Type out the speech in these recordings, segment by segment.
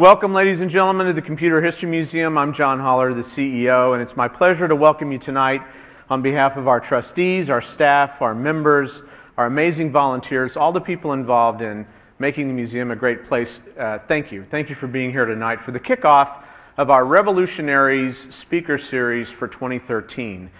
Welcome, ladies and gentlemen, to the Computer History Museum. I'm John Hollar, the CEO, and it's my pleasure to welcome you tonight on behalf of our trustees, our staff, our members, our amazing volunteers, all the people involved in making the museum a great place. Uh, thank you. Thank you for being here tonight for the kickoff of our Revolutionaries Speaker Series for 2013.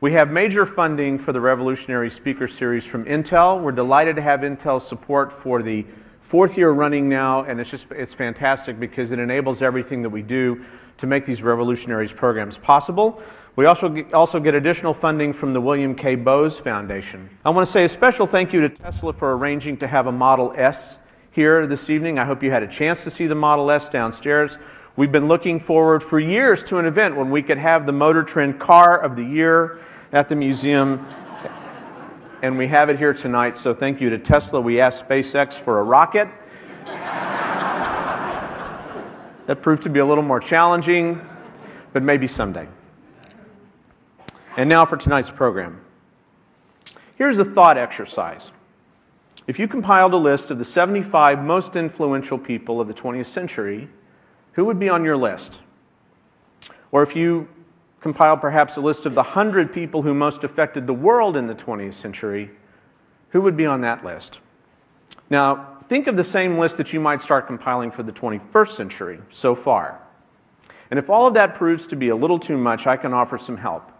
We have major funding for the Revolutionary Speaker Series from Intel. We're delighted to have Intel's support for the fourth year running now, and it's just it's fantastic because it enables everything that we do to make these revolutionaries programs possible. We also get, also get additional funding from the William K. Bowes Foundation. I want to say a special thank you to Tesla for arranging to have a Model S here this evening. I hope you had a chance to see the Model S downstairs. We've been looking forward for years to an event when we could have the Motor Trend Car of the Year at the museum and we have it here tonight. So thank you to Tesla. We asked SpaceX for a rocket. that proved to be a little more challenging, but maybe someday. And now for tonight's program. Here's a thought exercise. If you compiled a list of the 75 most influential people of the 20th century, who would be on your list? Or if you compile perhaps a list of the 100 people who most affected the world in the 20th century, who would be on that list? Now, think of the same list that you might start compiling for the 21st century so far. And if all of that proves to be a little too much, I can offer some help.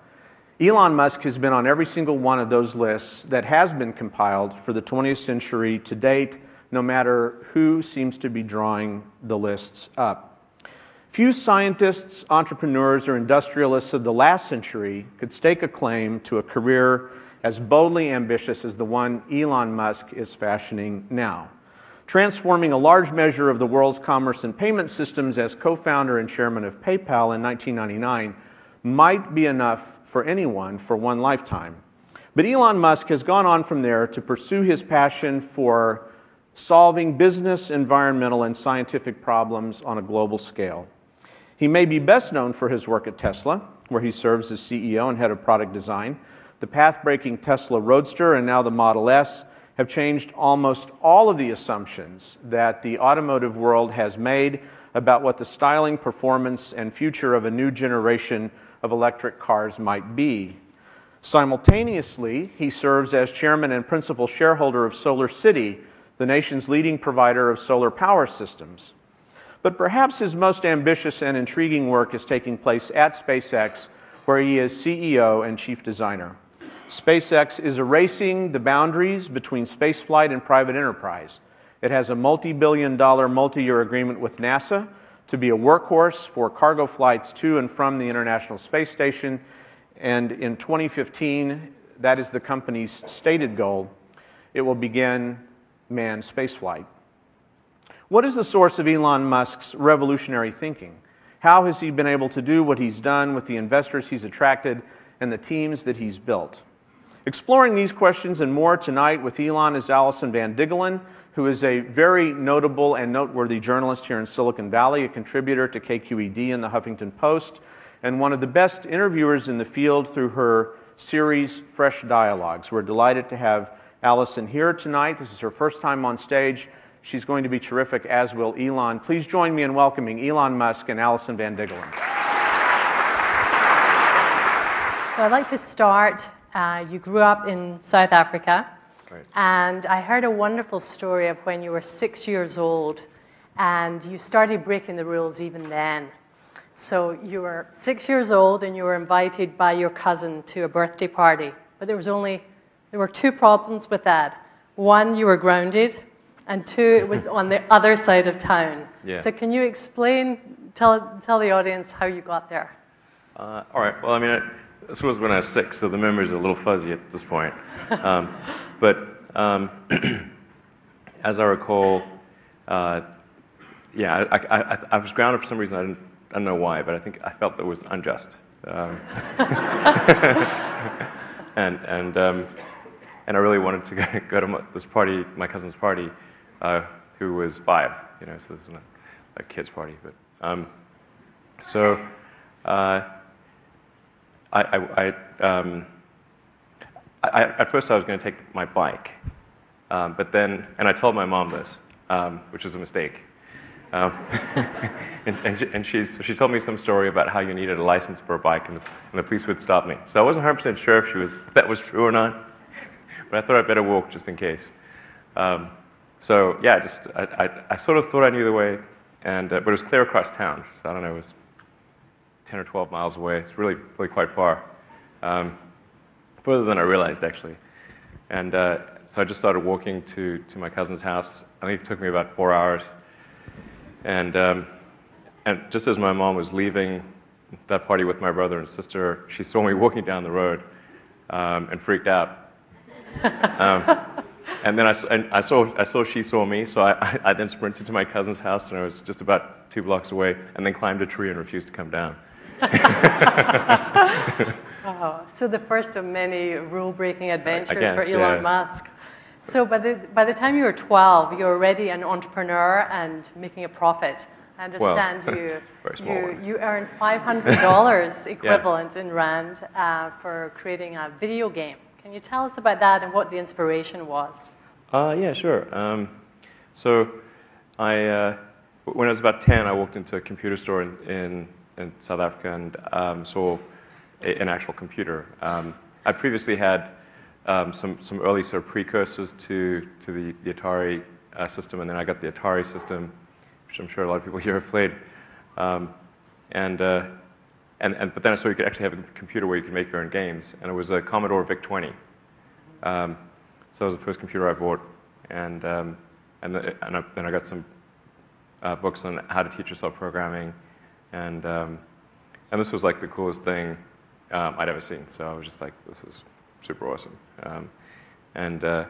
Elon Musk has been on every single one of those lists that has been compiled for the 20th century to date, no matter who seems to be drawing the lists up. Few scientists, entrepreneurs, or industrialists of the last century could stake a claim to a career as boldly ambitious as the one Elon Musk is fashioning now. Transforming a large measure of the world's commerce and payment systems as co founder and chairman of PayPal in 1999 might be enough for anyone for one lifetime. But Elon Musk has gone on from there to pursue his passion for solving business, environmental, and scientific problems on a global scale. He may be best known for his work at Tesla, where he serves as CEO and head of product design. The path breaking Tesla Roadster and now the Model S have changed almost all of the assumptions that the automotive world has made about what the styling, performance, and future of a new generation of electric cars might be. Simultaneously, he serves as chairman and principal shareholder of Solar City, the nation's leading provider of solar power systems. But perhaps his most ambitious and intriguing work is taking place at SpaceX, where he is CEO and chief designer. SpaceX is erasing the boundaries between spaceflight and private enterprise. It has a multi billion dollar, multi year agreement with NASA to be a workhorse for cargo flights to and from the International Space Station. And in 2015, that is the company's stated goal, it will begin manned spaceflight. What is the source of Elon Musk's revolutionary thinking? How has he been able to do what he's done with the investors he's attracted and the teams that he's built? Exploring these questions and more tonight with Elon is Allison Van Diggelen, who is a very notable and noteworthy journalist here in Silicon Valley, a contributor to KQED and the Huffington Post, and one of the best interviewers in the field through her series Fresh Dialogues. We're delighted to have Allison here tonight. This is her first time on stage. She's going to be terrific, as will Elon. Please join me in welcoming Elon Musk and Allison Van Diggelen. So I'd like to start. Uh, you grew up in South Africa, right. and I heard a wonderful story of when you were six years old and you started breaking the rules even then. So you were six years old and you were invited by your cousin to a birthday party, but there was only there were two problems with that. One, you were grounded, and two, it was on the other side of town. Yeah. So can you explain, tell, tell the audience how you got there? Uh, all right. Well, I mean, I, this was when I was six, so the memories are a little fuzzy at this point. Um, but um, as I recall, uh, yeah, I, I, I, was grounded for some reason. I, didn't, I don't know why, but I think I felt that was unjust. Um, and and um, and I really wanted to go, go to my, this party, my cousin's party, uh, who was five, you know, so this is not a kid's party. But um, so uh, I, I, I, um, I, at first I was going to take my bike, um, but then, and I told my mom this, um, which was a mistake. Um, and, and, she, and she's, she told me some story about how you needed a license for a bike and the, and the police would stop me. So I wasn't 100% sure if, she was, if that was true or not, but I thought I'd better walk just in case. Um, so yeah, just I, I, I, sort of thought I knew the way, and, uh, but it was clear across town. So I don't know, it was 10 or 12 miles away. It's really, really quite far. Um, further than I realized, actually. And uh, so I just started walking to, to my cousin's house. I think it took me about four hours. And, um, and just as my mom was leaving that party with my brother and sister, she saw me walking down the road um, and freaked out. and then I, and I, saw, I saw she saw me, so I, I then sprinted to my cousin's house, and I was just about two blocks away, and then climbed a tree and refused to come down. oh, so the first of many rule-breaking adventures guess, for Elon yeah. Musk. So by the, by the time you were 12, you were already an entrepreneur and making a profit. I understand well, you, you, you earned $500 equivalent yeah. in Rand uh, for creating a video game. Can you tell us about that and what the inspiration was? Uh, yeah, sure. Um, so I, uh, when I was about 10, I walked into a computer store in, in, in South Africa and um, saw a, an actual computer. Um, I previously had um, some, some early sort of precursors to, to the, the Atari uh, system, and then I got the Atari system, which I'm sure a lot of people here have played. Um, and, uh, and, and, but then I saw you could actually have a computer where you could make your own games, and it was a Commodore VIC-20. So that was the first computer I bought, and, um, and, the, and I, then I got some uh, books on how to teach yourself programming, and, um, and this was like the coolest thing um, I'd ever seen. So I was just like, this is super awesome. Um, and uh,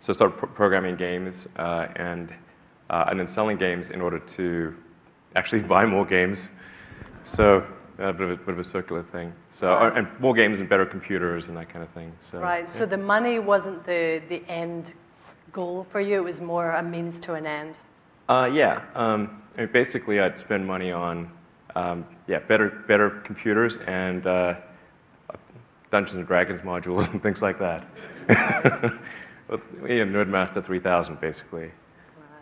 so I started pro programming games uh, and, uh, and then selling games in order to actually buy more games. So a bit of a, bit of a circular thing. So right. and more games and better computers and that kind of thing. So, right. Yeah. So the money wasn't the the end goal for you. It was more a means to an end. Uh, yeah. Um, I mean, basically, I'd spend money on um, yeah better better computers and uh, Dungeons and Dragons modules and things like that. yeah, Nerdmaster 3000, basically. Right.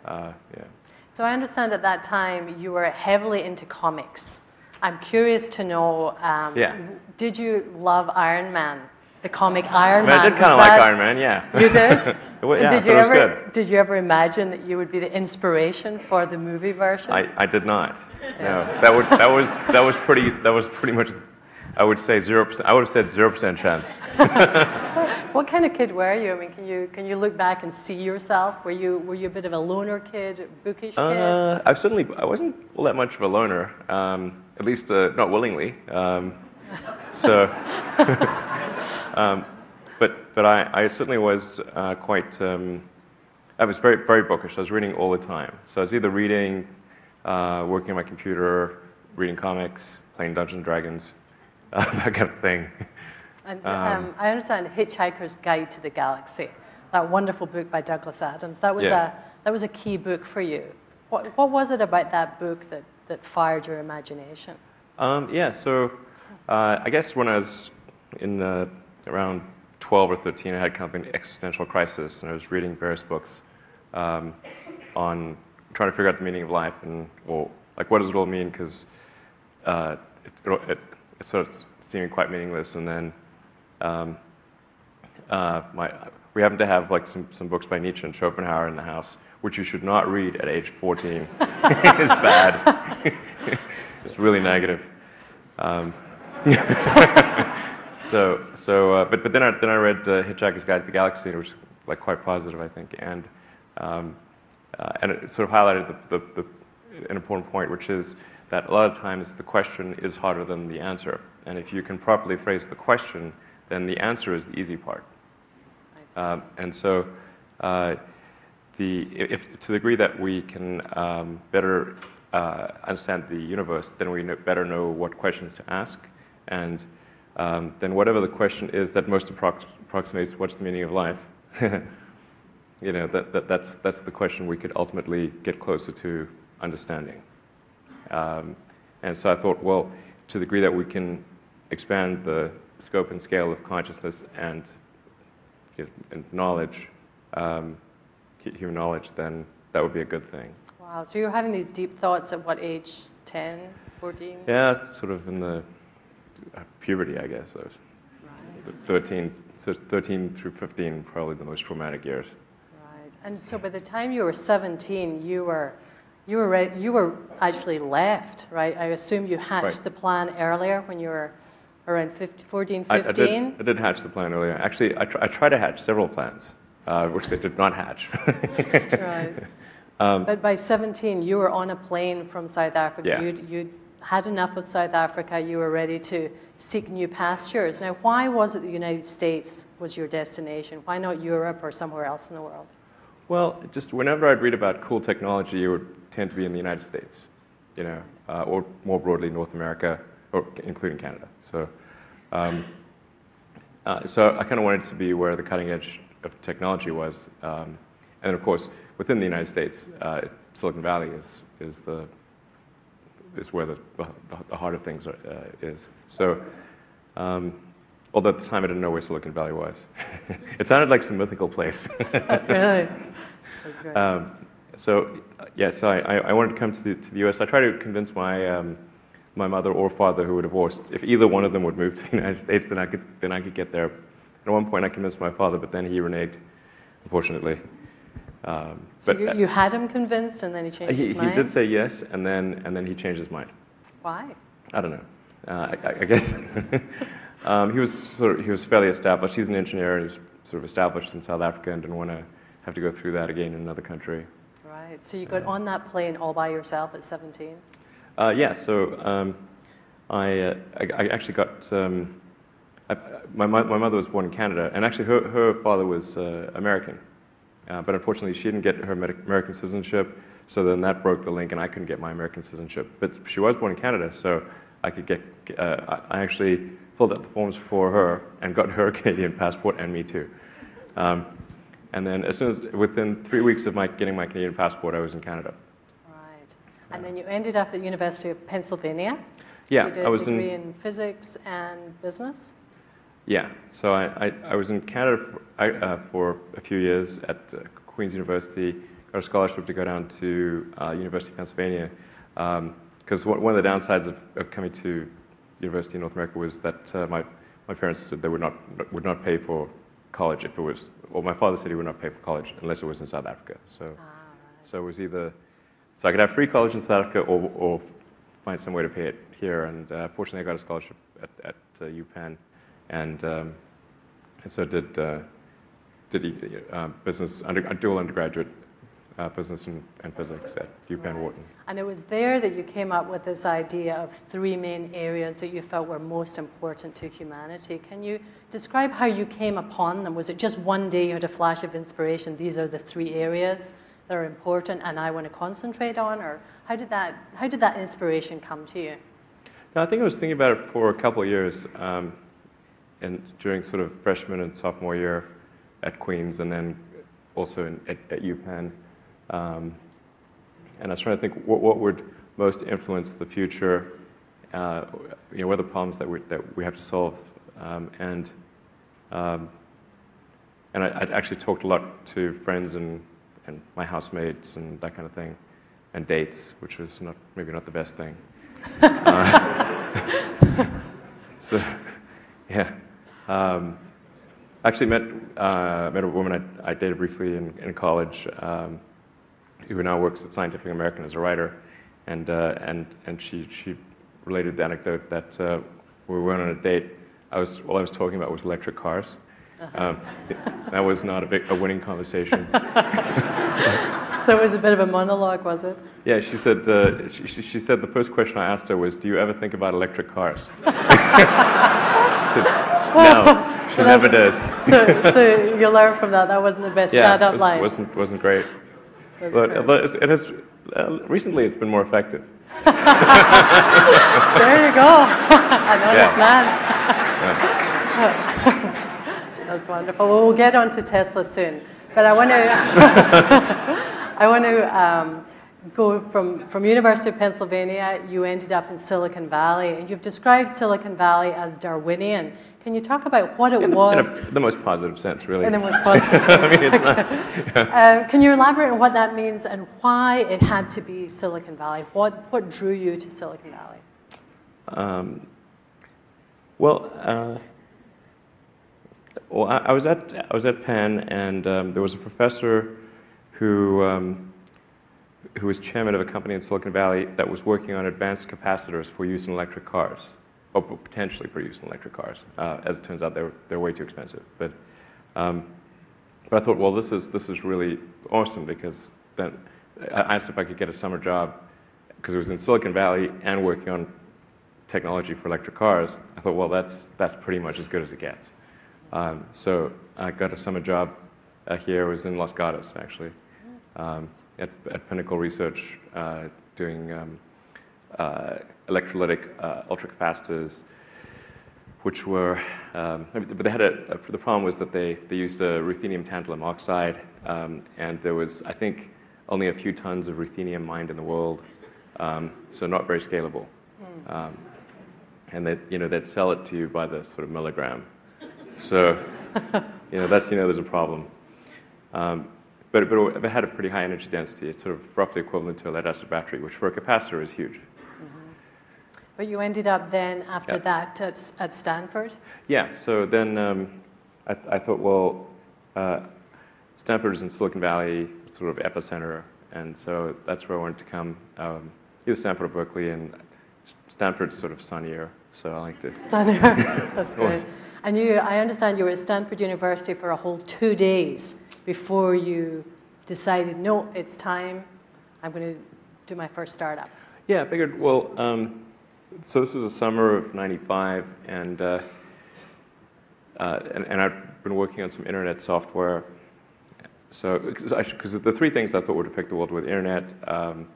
Uh, yeah. So I understand at that time you were heavily into comics. I'm curious to know, um, yeah. did you love Iron Man? The comic Iron Man. I did kind of like Iron Man, yeah. You did? yeah, did you ever good. did you ever imagine that you would be the inspiration for the movie version? I, I did not. Yes. No. That would that was that was pretty that was pretty much I would say 0%. I would have said 0% chance. what kind of kid were you? I mean, can you, can you look back and see yourself? Were you, were you a bit of a loner kid, bookish kid? Uh, I certainly, I wasn't all that much of a loner, um, at least uh, not willingly. Um, so, um, but, but I, I certainly was uh, quite, um, I was very, very bookish. I was reading all the time. So I was either reading, uh, working on my computer, reading comics, playing Dungeons and Dragons, uh, that kind of thing. And um, um, I understand Hitchhiker's Guide to the Galaxy, that wonderful book by Douglas Adams. That was, yeah. a, that was a key book for you. What, what was it about that book that, that fired your imagination? Um, yeah, so uh, I guess when I was in around 12 or 13, I had kind of an existential crisis, and I was reading various books um, on trying to figure out the meaning of life and, well, like, what does it all mean? Because uh, it, it, it starts seeming quite meaningless. And then um, uh, my, we happen to have like some, some books by Nietzsche and Schopenhauer in the house, which you should not read at age 14. it's bad. it's really negative. Um, so, so uh, but, but then I, then I read uh, Hitchhiker's Guide to the Galaxy, which was like quite positive, I think, and um, uh, and it sort of highlighted the, the, the, an important point, which is that a lot of times the question is harder than the answer. And if you can properly phrase the question, then the answer is the easy part. Um, and so, uh, the, if, to the degree that we can um, better uh, understand the universe, then we know, better know what questions to ask. And um, then whatever the question is that most approx approximates what's the meaning of life, you know, that, that, that's, that's the question we could ultimately get closer to understanding. Um, and so I thought, well, to the degree that we can expand the scope and scale of consciousness and, and knowledge, um, human knowledge, then that would be a good thing. Wow. So you're having these deep thoughts at what age? 10, 14? Yeah, sort of in the uh, puberty, I guess. I was Right. 13, so 13 through 15, probably the most traumatic years. Right. And so by the time you were 17, you were you were ready, you were actually left, right? I assume you hatched Right. the plan earlier when you were around 50, 14, I, 15. I, did, I did hatch the plan earlier. Actually, I, tr- I tried to hatch several plans, uh, which they did not hatch. Right. Um, but by 17, you were on a plane from South Africa. Yeah. You'd, you'd had enough of South Africa. You were ready to seek new pastures. Now, why was it the United States was your destination? Why not Europe or somewhere else in the world? Well, just whenever I'd read about cool technology, it would tend to be in the United States, you know, uh, or more broadly North America, or including Canada. So, um, uh, so I kind of wanted to be where the cutting edge of technology was, um, and of course within the United States, uh, Silicon Valley is is the is where the, the, the heart of things are, uh, is. So. Um, although at the time I didn't know where Silicon Valley was. it sounded like some mythical place. really? That's great. Um, so, uh, yeah, so I, I- I wanted to come to the, to the US. I tried to convince my, um, my mother or father who were divorced, if either one of them would move to the United States, then I could, then I could get there. At one point, I convinced my father, but then he reneged, unfortunately. Um, so but you, uh, you had him convinced and then he changed he, his he mind? did say yes, and then, and then he changed his mind. Why? I don't know. Uh, I, I guess um, he was sort of, he was fairly established. He's an engineer. He was sort of established in South Africa and didn't want to have to go through that again in another country. Right. So you got on that plane all by yourself at 17? Uh, yeah. So um, I, uh, I I actually got um, I, my my mother was born in Canada, and actually her her father was uh, American, uh, but unfortunately she didn't get her American citizenship. So then that broke the link, and I couldn't get my American citizenship. But she was born in Canada, so I could get. Uh, I actually filled out the forms for her and got her Canadian passport and me too. Um, and then as soon as within three weeks of my getting my Canadian passport, I was in Canada. Right. And then you ended up at the University of Pennsylvania. Yeah, You did I a was in. degree in physics and business. Yeah, so I, I, I was in Canada for, I, uh, for a few years at uh, Queen's University, got a scholarship to go down to uh, University of Pennsylvania. Because one, one of the downsides of, of coming to University in North America was that uh, my, my parents said they would not, would not pay for college if it was, or my father said he would not pay for college unless it was in South Africa. So, Ah, right. so it was either, so I could have free college in South Africa or, or find some way to pay it here. And uh, fortunately, I got a scholarship at, at uh, UPenn, and um, and so did uh, did uh, business under, dual undergraduate uh, business and, and physics at UPenn Right. Wharton. And it was there that you came up with this idea of three main areas that you felt were most important to humanity. Can you describe how you came upon them? Was it just one day you had a flash of inspiration? These are the three areas that are important and I want to concentrate on? Or how did that, how did that inspiration come to you? No, I think I was thinking about it for a couple of years, um, and during sort of freshman and sophomore year at Queens, and then also in, at, at UPenn. Um, and I was trying to think what, what would most influence the future, uh, you know, what are the problems that we, that we have to solve. Um, and um, and I, I'd actually talked a lot to friends and, and my housemates and that kind of thing, and dates, which was not, maybe not the best thing. Uh, so, yeah. Um, actually met, uh, met a woman I, I dated briefly in, in college um, who now works at Scientific American as a writer. And, uh, and, and she, she related the anecdote that uh, we went on a date. I was, all I was talking about was electric cars. Um, that was not a, big, a winning conversation. So it was a bit of a monologue, was it? Yeah, she said, uh, she, she- she said the first question I asked her was, Do you ever think about electric cars? said, No, she So never does. So, so you learn from that. That wasn't the best Yeah, shut it was, line. wasn't, wasn't great. That's But, great. it has, uh, recently it's been more effective. There you go. I know this man. That's wonderful. Well, we'll get on to Tesla soon. But I want to, I want to um, go from, from University of Pennsylvania, you ended up in Silicon Valley, and you've described Silicon Valley as Darwinian. Can you talk about what it In, was? in a, the most positive sense, really. In the most positive sense. I mean, not, Uh, can you elaborate on what that means and why it had to be Silicon Valley? What, what drew you to Silicon Valley? Um, well, uh, well, I, I was at I was at Penn, and um, there was a professor who um, who was chairman of a company in Silicon Valley that was working on advanced capacitors for use in electric cars, or potentially for use in electric cars. Uh, as it turns out, they're they're way too expensive. But um, but I thought, well, this is this is really awesome because then I asked if I could get a summer job because it was in Silicon Valley and working on technology for electric cars, I thought, well, that's, that's pretty much as good as it gets. Um, so I got a summer job uh, here. It was in Los Gatos, actually, at, at Pinnacle Research, uh, doing um, uh, electrolytic uh, ultracapacitors, which were, um, but they had a, a, the problem was that they, they used a ruthenium tantalum oxide, um, and there was, I think, only a few tons of ruthenium mined in the world, um, so not very scalable. Um, and they, you know, they'd sell it to you by the sort of milligram. So, you know, that's, you know, there's a problem. But, but it had a pretty high energy density. It's sort of roughly equivalent to a lead acid battery, which for a capacitor is huge. But you ended up then, after Yeah. that, at, at Stanford? Yeah, so then um, I, I thought, well, uh, Stanford is in Silicon Valley, sort of epicenter, and so that's where I wanted to come. Um, either Stanford or Berkeley, and Stanford's sort of sunnier, so I like to. Sunnier. That's great. And you, I understand you were at Stanford University for a whole two days before you decided, no, it's time, I'm going to do my first startup. Yeah, I figured, well, um, so this was the summer of 95, and, uh, uh, and, and I've been working on some internet software. So, because the three things I thought would affect the world the internet, um,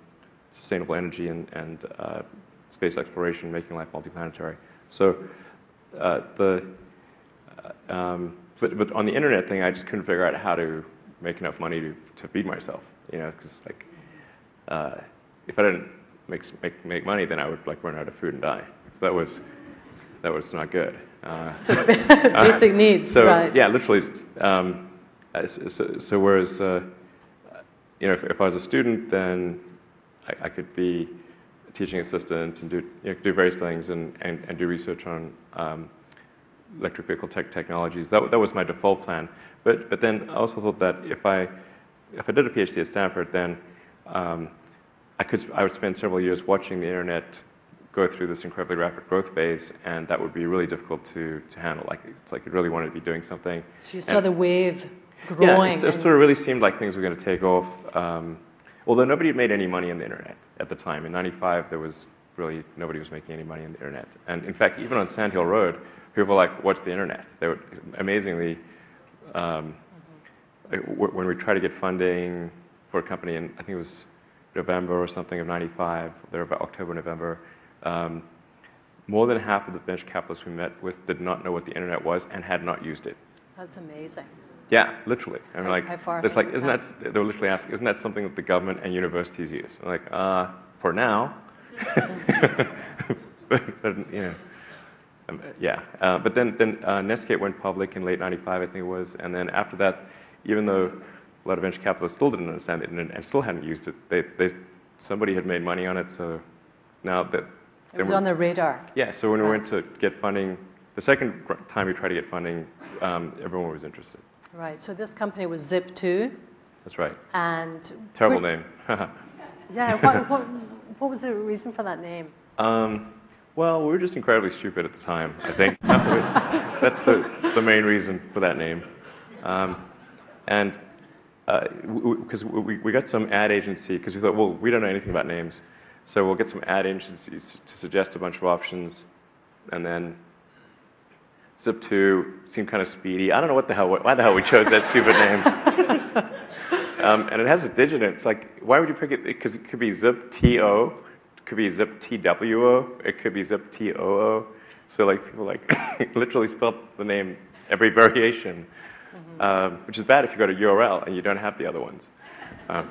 sustainable energy, and, and uh, space exploration, making life multiplanetary. So, uh, the, uh, um, but, but on the internet thing, I just couldn't figure out how to make enough money to, to feed myself, you know, because like, uh, if I didn't make, make, make money, then I would like run out of food and die. So that was, that was not good. Uh, So basic needs, so right? yeah, literally. Um, so, so, so whereas, uh, you know, if, if I was a student, then I, I could be a teaching assistant and do, you know, do various things and, and, and do research on um, electric vehicle tech technologies. That, that was my default plan. But, but then I also thought that if I, if I did a PhD at Stanford, then um, I, could, I would spend several years watching the internet go through this incredibly rapid growth phase, and that would be really difficult to, to handle. Like, it's like you really wanted to be doing something. So you saw the wave growing. it's- it and- sort of really seemed like things were going to take off. Um, although nobody had made any money on the internet at the time. In 95, there was really, nobody was making any money on the internet. And in fact, even on Sand Hill Road, people were like, what's the internet? They were amazingly, um, w- when we tried to get funding for a company in, I think it was November or something of 95, there about October, November, um, more than half of the venture capitalists we met with did not know what the internet was and had not used it. That's amazing. Yeah, literally. I'm How- like, how far it's like, isn't that? They were literally asking, isn't that something that the government and universities use? I'm like, uh, for now. but, but, you know, yeah. Uh, but then, then uh, Netscape went public in late '95, I think it was, and then after that, even though a lot of venture capitalists still didn't understand it internet and still hadn't used it, they, they, somebody had made money on it, so now that. It was on the radar. yeah, so when we went to get funding, the second time we tried to get funding, um, everyone was interested. Right. So this company was Zip2, That's right. and Terrible name. Yeah. What, what, what was the reason for that name? um, well, we were just incredibly stupid at the time. I think that was that's the the main reason for that name. Um, and because we, we got some ad agency because we thought, well, we don't know anything about names, so we'll get some ad agencies to suggest a bunch of options, and then Zip2 seemed kind of speedy. I don't know what the hell why the hell we chose that stupid name. Um, and it has a digit in it. It's like, why would you pick it? Because it could be zip TO, it could be zip TWO, it could be zip TOO. So like people like literally spelled the name every variation, um, which is bad if you go to URL and you don't have the other ones. Um,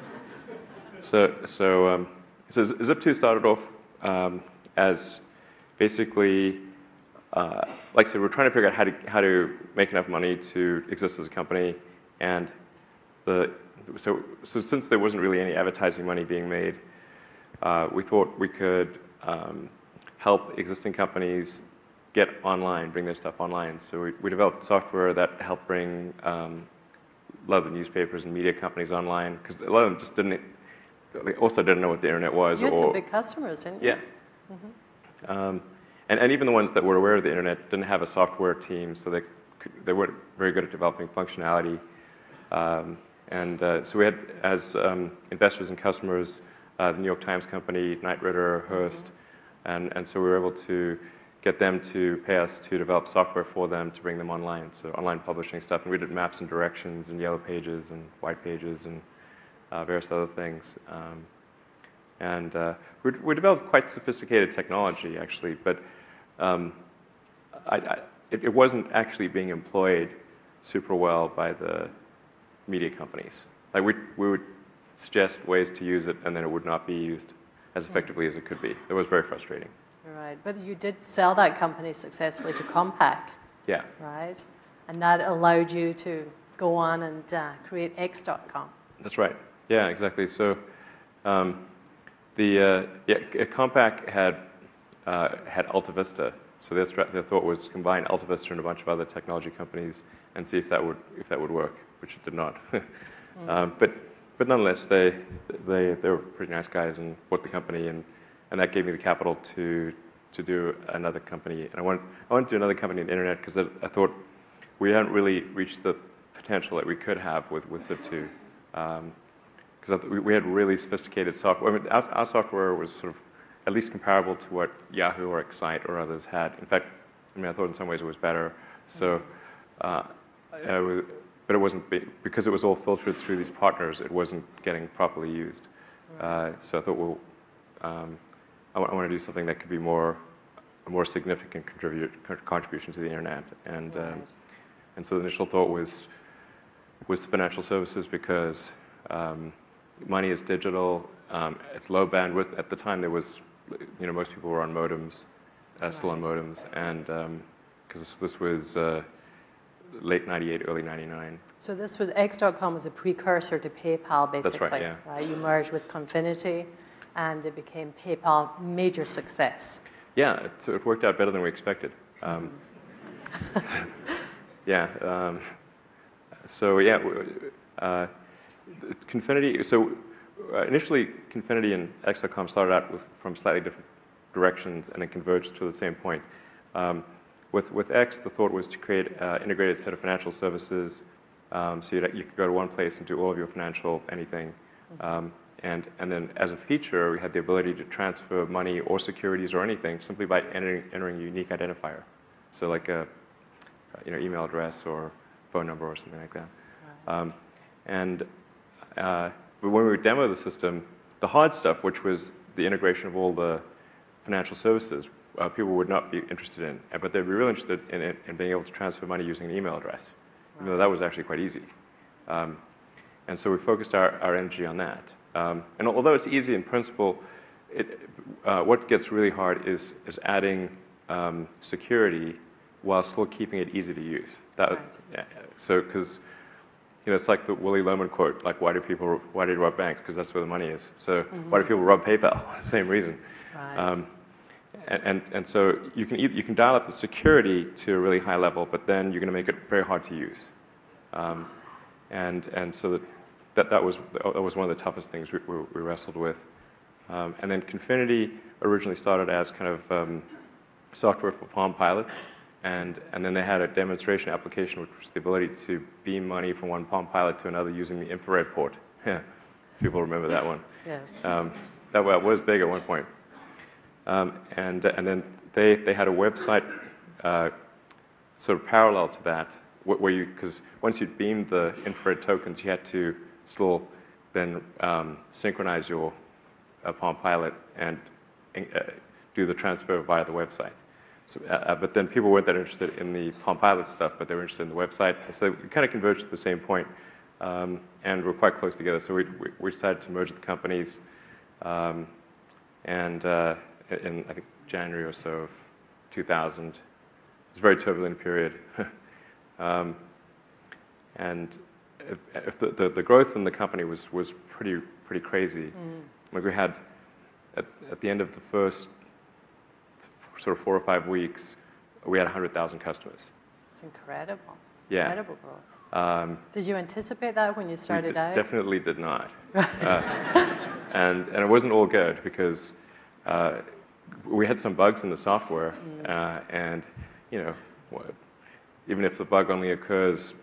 So, so, um, so Zip2 started off um, as basically, uh, like I said, we're trying to figure out how to, how to make enough money to exist as a company. And the, so, so since there wasn't really any advertising money being made, we thought we could um, help existing companies get online, bring their stuff online. So we, we developed software that helped bring um, a lot of the newspapers and media companies online because a lot of them just didn't, they also didn't know what the internet was. You had or, some big customers, didn't you? yeah. Um, and, and even the ones that were aware of the internet didn't have a software team, so they, could, they weren't very good at developing functionality. Um, and uh, so we had, as um, investors and customers, uh, the New York Times Company, Knight Ridder, Hearst, and, and so we were able to get them to pay us to develop software for them to bring them online. So online publishing stuff, and we did maps and directions and yellow pages and white pages and uh, various other things. Um, and uh, we, we developed quite sophisticated technology, actually, but um, I, I, it, it wasn't actually being employed super well by the media companies. Like we, we would suggest ways to use it, and then it would not be used as effectively as it could be. It was very frustrating. Right, but you did sell that company successfully to Compaq, Yeah, right? And that allowed you to go on and uh, create X.com. that's right. Yeah, exactly. So um, the uh, yeah, Compaq had uh, had AltaVista. So their, their thought was to combine AltaVista and a bunch of other technology companies and see if that would if that would work, which it did not. um, but but nonetheless, they they they were pretty nice guys and bought the company and and that gave me the capital to to do another company. And I wanted I wanted to do another company in the internet because I, I thought we hadn't really reached the potential that we could have with with Zip2. Because we, we had really sophisticated software. I mean, our, our software was sort of at least comparable to what Yahoo or Excite or others had. In fact, I mean, I thought in some ways it was better. So, uh, I but it wasn't be- because it was all filtered through these partners. It wasn't getting properly used. Uh, so I thought, well, um, I, want to do something that could be more a more significant contribute, contribution to the internet. And um, Right. and so the initial thought was was financial services because um, money is digital. Um, it's low bandwidth. At the time, there was, you know, most people were on modems, uh, still on modems, and because this, this was uh, late '98, early '99. So this was X.com was a precursor to PayPal, basically. That's right, yeah. You merged with Confinity, and it became PayPal major success. Yeah, it, it worked out better than we expected. Um, yeah. Um, so yeah, uh, Confinity. So uh, initially, Confinity and X.com started out with, from slightly different directions and then converged to the same point. Um, with, with X, the thought was to create an integrated set of financial services. Um, so you could go to one place and do all of your financial anything. Um, and, and then as a feature, we had the ability to transfer money or securities or anything simply by entering, entering a unique identifier. So like a you know, email address or phone number or something like that. Um, and uh, but when we demo the system, the hard stuff, which was the integration of all the financial services, uh, people would not be interested in. But they'd be really interested in, it, in being able to transfer money using an email address, even though that was actually quite easy. Um, and so we focused our, our energy on that. Um, and although it's easy in principle, it, uh, what gets really hard is, is adding um, security while still keeping it easy to use. That, Right. yeah, so, because you know, it's like the Willie Loman quote, like, why do people, why do you rob banks? Because that's where the money is. So why do people rob PayPal? Same reason. Right. Um, and, and, and so you can, eith- you can dial up the security to a really high level, but then you're going to make it very hard to use. Um, and, and so that, that, that, was, that was one of the toughest things we, we, we wrestled with. Um, and then Confinity originally started as kind of um, software for Palm Pilots. And, and then they had a demonstration application, which was the ability to beam money from one Palm Pilot to another using the infrared port. People remember that one. Yes. Um, that was big at one point. Um, and, and then they, they had a website uh, sort of parallel to that, where you, because once you'd beamed the infrared tokens, you had to still then um, synchronize your uh, Palm Pilot and uh, do the transfer via the website. So, uh, uh, but then people weren't that interested in the Palm Pilot stuff, but they were interested in the website. So we kind of converged to the same point. um, and we're quite close together. So we, we, we decided to merge the companies, um, and uh, in I think January or so of 2000, it was a very turbulent period, um, and if, if the, the, the growth in the company was was pretty pretty crazy. Like we had at, at the end of the first sort of four or five weeks, we had 100,000 customers. It's incredible. Yeah. Incredible growth. Um, Did you anticipate that when you started d- out? definitely did not. Uh, and, and it wasn't all good because uh, we had some bugs in the software, Mm. uh, and you know, wha- even if the bug only occurs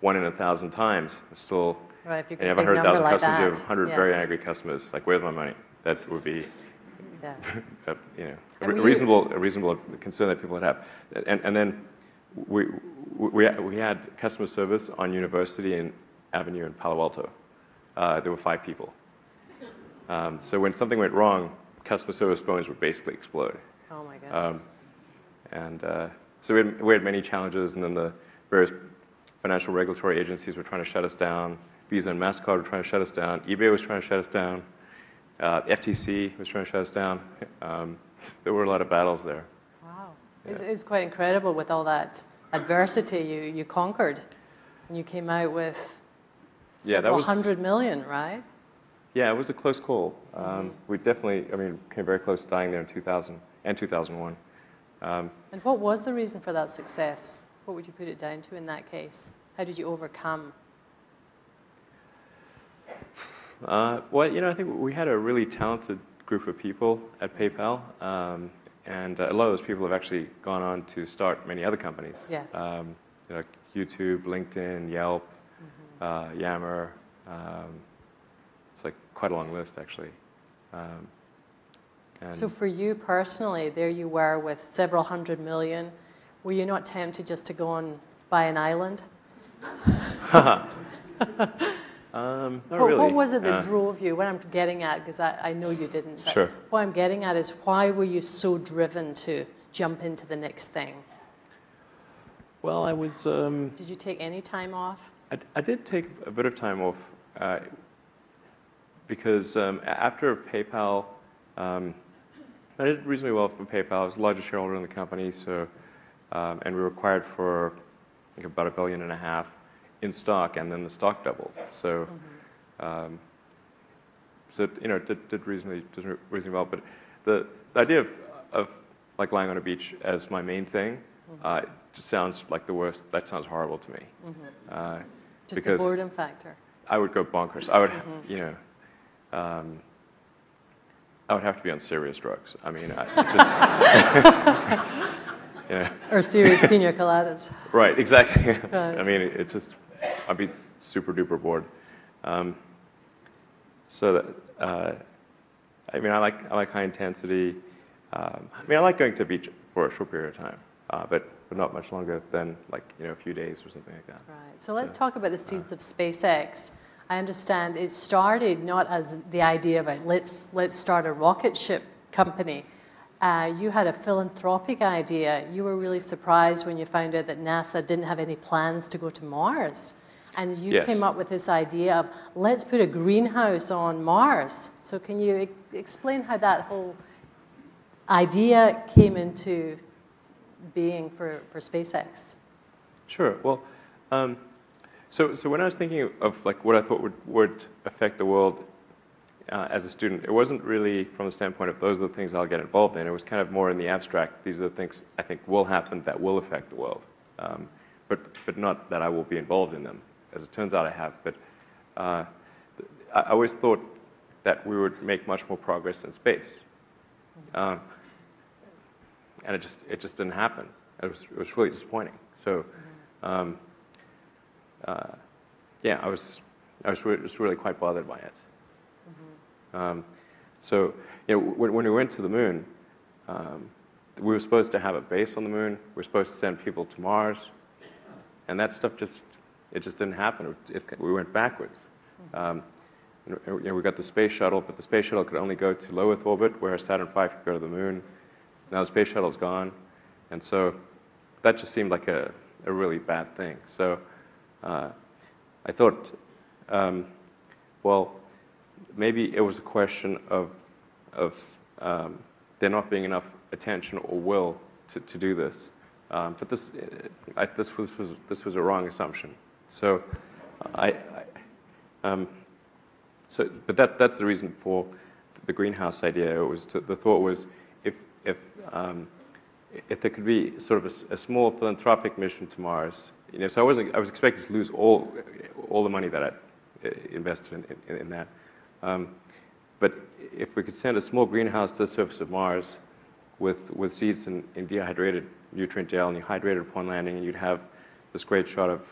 one in a thousand times, it's still Right, if you and you have a 100,000 like customers, you have that. 100 very angry customers. Like, where's my money? That would be Yes. a, you know, a, re- reasonable, a reasonable concern that people would have. And, and then we, we, we had customer service on University and Avenue in Palo Alto. Uh, there were five people. Um, so when something went wrong, customer service phones would basically explode. Oh my Um, and uh, so we had, we had many challenges, and then the various financial regulatory agencies were trying to shut us down. Visa and MasterCard were trying to shut us down. eBay was trying to shut us down. Uh, FTC was trying to shut us down. Um, there were a lot of battles there. wow. It's, it's quite incredible with all that adversity you, you conquered. And you came out with Yeah, that was- hundred million, right? Yeah, it was a close call. Um, We definitely, I mean, came very close to dying there in 2000 and 2001. Um, And what was the reason for that success? What would you put it down to in that case? How did you overcome? Uh, well, you know, I think we had a really talented group of people at PayPal, um, and a lot of those people have actually gone on to start many other companies. Yes. Um, you know, YouTube, LinkedIn, Yelp, uh, Yammer. Um, it's like quite a long list, actually. Um, and So for you personally, there you were with several hundred million. Were you not tempted just to go and buy an island? um, not what, really. what was it that Uh, drove you? What I'm getting at, because I, I know you didn't. But Sure. What I'm getting at is why were you so driven to jump into the next thing? well, I was. Um, Did you take any time off? I, I did take a bit of time off uh, because um, after PayPal, um, I did reasonably well from PayPal. I was the largest shareholder in the company, so um, and we were acquired for I think about a billion and a half in stock, and then the stock doubled. So, um, so you know, it did, did reasonably did reasonably well. But the, the idea of, of like lying on a beach as my main thing uh, just sounds like the worst. That sounds horrible to me. Uh, Just the boredom factor. I would go bonkers. I would, you know, um, I would have to be on serious drugs. I mean, I just, yeah, Or serious pina coladas. right, exactly. Right. I mean, it just, I'd be super duper bored. Um, so that, uh, I mean, I like I like high intensity. Um, I mean, I like going to the beach for a short period of time, uh, but but not much longer than like you know a few days or something like that. Right. So let's talk about the seeds of SpaceX. I understand it started not as the idea of a let's let's start a rocket ship company. Uh, you had a philanthropic idea. You were really surprised when you found out that NASA didn't have any plans to go to Mars. And you Yes. came up with this idea of let's put a greenhouse on Mars. So, can you e- explain how that whole idea came into being for, for SpaceX? Sure. Well, um, so so when I was thinking of like what I thought would would affect the world uh, as a student, it wasn't really from the standpoint of those are the things I'll get involved in. It was kind of more in the abstract. These are the things I think will happen that will affect the world, um, but but not that I will be involved in them. As it turns out, I have. But uh, I always thought that we would make much more progress in space. Um, and it just it just didn't happen. It was it was really disappointing. So, um, uh, yeah, I was I was, re- was really quite bothered by it. Um, so, you know, when, when we went to the moon, um, we were supposed to have a base on the moon. We were supposed to send people to Mars, and that stuff just it just didn't happen. It, it, we went backwards. Um, you know, you know, we got the space shuttle, but the space shuttle could only go to low Earth orbit, where Saturn V could go to the moon. Now the space shuttle's gone, and so that just seemed like a, a really bad thing. So uh, I thought, um, well, maybe it was a question of, of um, there not being enough attention or will to, to do this. Um, but this, I, this, was, was, this was a wrong assumption. So, I, I um, so, but that, that's the reason for the greenhouse idea. It was to, the thought was if, if, um, if there could be sort of a, a, small philanthropic mission to Mars, you know, so I wasn't, I was expecting to lose all, all the money that I uh, invested in, in, in that. Um, but if we could send a small greenhouse to the surface of Mars with, with seeds in, in dehydrated nutrient gel, and you hydrate it upon landing, and you'd have this great shot of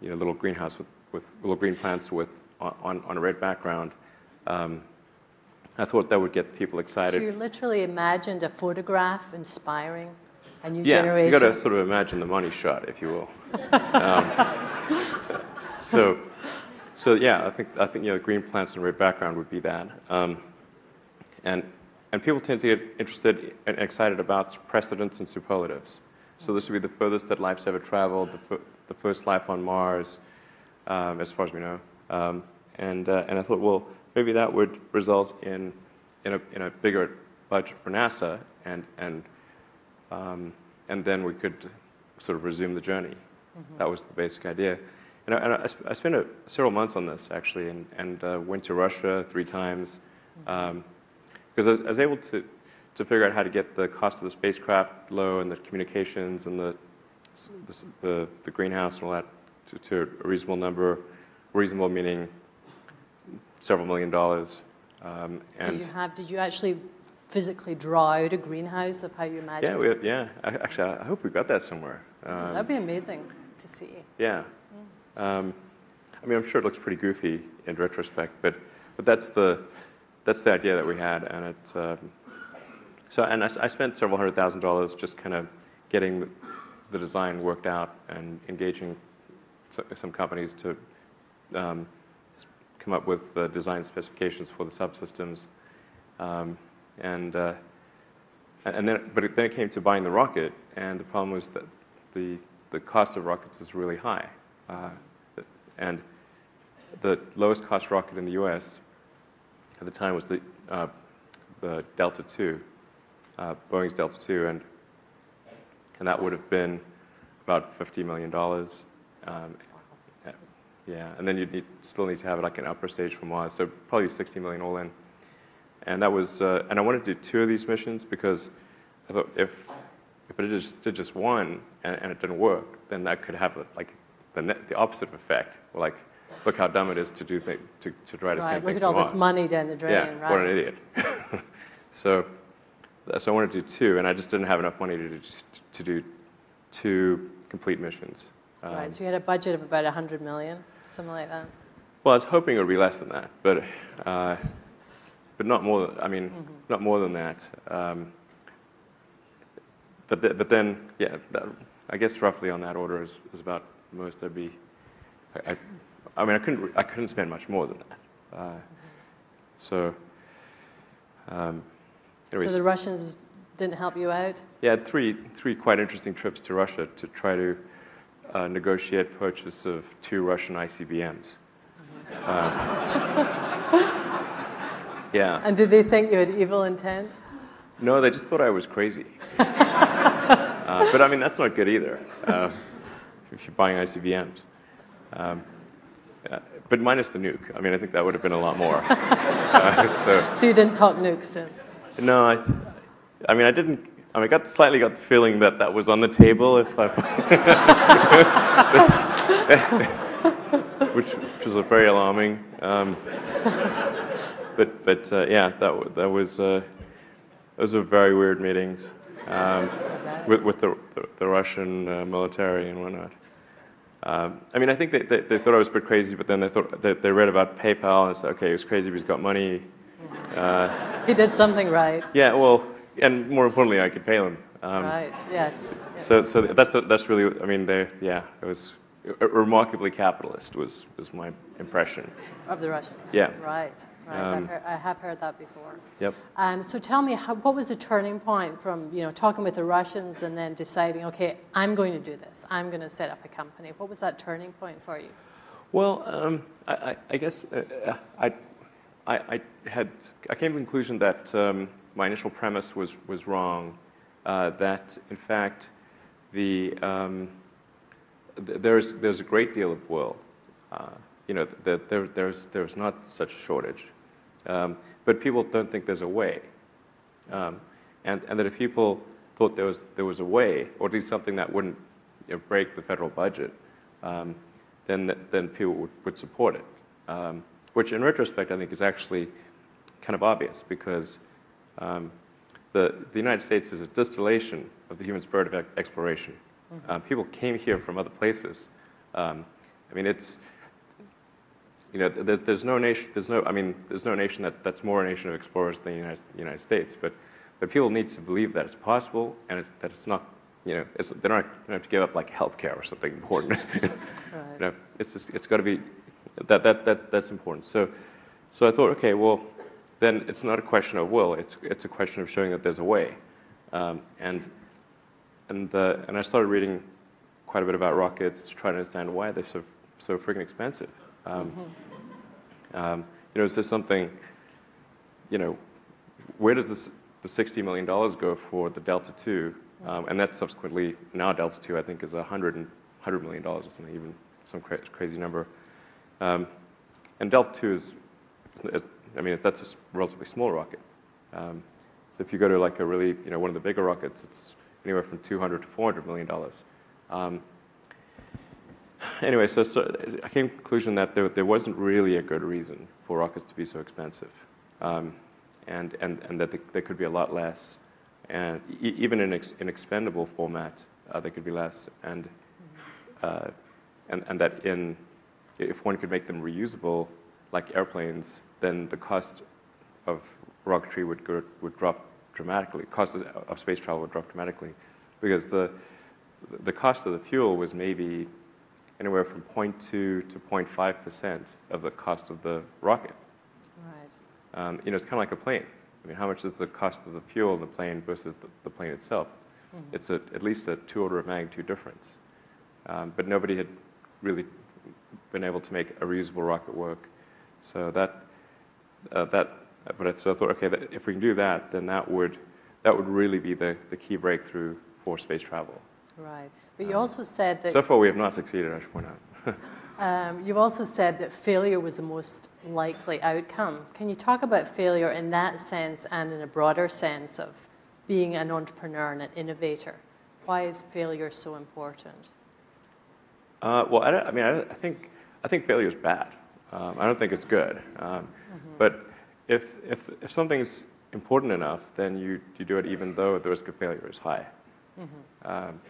you know, little greenhouse with, with little green plants with, on, on a red background. Um, I thought that would get people excited. So you literally imagined a photograph inspiring a new yeah, generation? you got to sort of imagine the money shot, if you will. um, so, so yeah, I think I think you know green plants and red background would be that. Um, and and people tend to get interested and excited about precedents and superlatives. So this would be the furthest that life's ever traveled, the, the first life on Mars, um, as far as we know. Um, and uh, and I thought, well, maybe that would result in in a in a bigger budget for NASA, and and um, and then we could sort of resume the journey. Mm-hmm. That was the basic idea. And I, and I, I spent a, several months on this actually, and, and uh, went to Russia three times because mm-hmm. um, I, I, was able to, to figure out how to get the cost of the spacecraft low and the communications and the, the, the, the greenhouse and all that to, to, a reasonable number, reasonable meaning several million dollars. Um, did you have? Did you actually physically draw out a greenhouse of how you imagine? Yeah, we, yeah. I, actually, I hope we've got that somewhere. Um, That'd be amazing to see. Yeah. Um, I mean, I'm sure it looks pretty goofy in retrospect, but but that's the that's the idea that we had, and it. Um, so, and I, I, spent several hundred thousand dollars just kind of getting the, the, design worked out and engaging some companies to um, come up with the design specifications for the subsystems, um, and uh, and then but then it came to buying the rocket, and the problem was that the the cost of rockets is really high. Uh, and the lowest cost rocket in the US at the time was the, uh, the Delta II, uh, Boeing's Delta II, and, and that would have been about $50 million. Um, yeah, and then you'd need, still need to have like an upper stage for Mars, so probably 60 million all in. And that was, uh, and I wanted to do two of these missions because I thought if if it just did just one and, and, it didn't work, then that could have a, like the, net, the opposite effect. Like, look how dumb it is to do th- to, to try to right. send Look at all this money down the drain. Yeah, right. what an idiot. so, so I wanted to do two, and I just didn't have enough money to do, to do two complete missions. Um, right. So you had a budget of about 100 million, something like that. Well, I was hoping it would be less than that, but uh, but not more. Than, I mean, mm-hmm. not more than that. Um, but, the, but then, yeah, that, I guess roughly on that order is, is about most I'd be. I, I, I, mean, I couldn't, I couldn't spend much more than that. Uh, so. Um, so the Russians didn't help you out? Yeah, three, three quite interesting trips to Russia to try to uh, negotiate purchase of two Russian ICBMs. Mm-hmm. Uh, yeah. And did they think you had evil intent? No, they just thought I was crazy. Uh, but I mean, that's not good either uh, if you're buying ICBMs. Um, yeah, but minus the nuke. I mean, I think that would have been a lot more. uh, so, so you didn't talk nukes to No, I, I mean, I didn't. I mean, I got slightly got the feeling that that was on the table if I, which, which was very alarming. Um, but but uh, yeah, that that was uh, those were very weird meetings um, with, with the, the, the Russian uh, military and whatnot. Um, I mean, I think they, they, they, thought I was a bit crazy, but then they thought they, they read about PayPal and said, okay, he was crazy, but he's got money. Uh, he did something right. Yeah, well, and more importantly, I could pay them. Um, right. Yes. yes. So, so that's that's really. I mean, they, yeah, it was remarkably capitalist. Was was my impression of the Russians. Yeah. Right. Right, um, heard, i have heard that before. Yep. Um, so tell me, how, what was the turning point from you know talking with the Russians and then deciding, okay, I'm going to do this. I'm going to set up a company. What was that turning point for you? Well, um, I, I, I, guess uh, I, I, I, had I came to the conclusion that um, my initial premise was was wrong. Uh, that in fact, the um, th- there's there's a great deal of will. Uh, you know, that there, there's there's not such a shortage, um, but people don't think there's a way, um, and and that if people thought there was there was a way, or at least something that wouldn't you know, break the federal budget, um, then then people would, would support it. Um, which, in retrospect, I think is actually kind of obvious because um, the the United States is a distillation of the human spirit of exploration. Mm-hmm. Uh, people came here from other places. Um, I mean, it's you know, there, there's no nation, there's no, I mean, there's no nation that, that's more a nation of explorers than the United, United States. But, but people need to believe that it's possible and it's, that it's not, you know, it's, they don't have to give up like healthcare or something important. right. you know, it's just, it's got to be, that, that, that, that's important. So, so I thought, okay, well, then it's not a question of will, it's, it's a question of showing that there's a way. Um, and, and, the, and I started reading quite a bit about rockets to try to understand why they're so, so freaking expensive. Um, um, you know, is this something, you know, where does this, the $60 million go for the Delta II? Um, and that subsequently, now Delta II, I think, is $100, $100 million or something, even some cra- crazy number. Um, and Delta II is, I mean, that's a relatively small rocket. Um, so if you go to like a really, you know, one of the bigger rockets, it's anywhere from 200 to 400 million dollars. Um, anyway, so, so, I came to the conclusion that there, there wasn't really a good reason for rockets to be so expensive, um, and, and, and that they, they, could be a lot less. And e- even in ex- an expendable format, uh, they could be less. And, uh, and, and that in, if one could make them reusable, like airplanes, then the cost of rocketry would, go, would drop dramatically. Cost of, of space travel would drop dramatically because the, the cost of the fuel was maybe anywhere from 0.2 to 0.5% of the cost of the rocket. Right. Um, you know, it's kind of like a plane. I mean, how much is the cost of the fuel in the plane versus the, the plane itself? Mm-hmm. It's a, at least a two order of magnitude difference. Um, but nobody had really been able to make a reusable rocket work. So that, uh, that but so I thought, okay, that if we can do that, then that would, that would really be the, the key breakthrough for space travel. Right. But you also said that. So far, we have not succeeded, I should point out. um, you've also said that failure was the most likely outcome. Can you talk about failure in that sense and in a broader sense of being an entrepreneur and an innovator? Why is failure so important? Uh, well, I, I mean, I, I, think I think failure is bad. Um, I don't think it's good. Um, mm-hmm. But if, if, if something's important enough, then you, you do it even though the risk of failure is high. Mm-hmm. Um,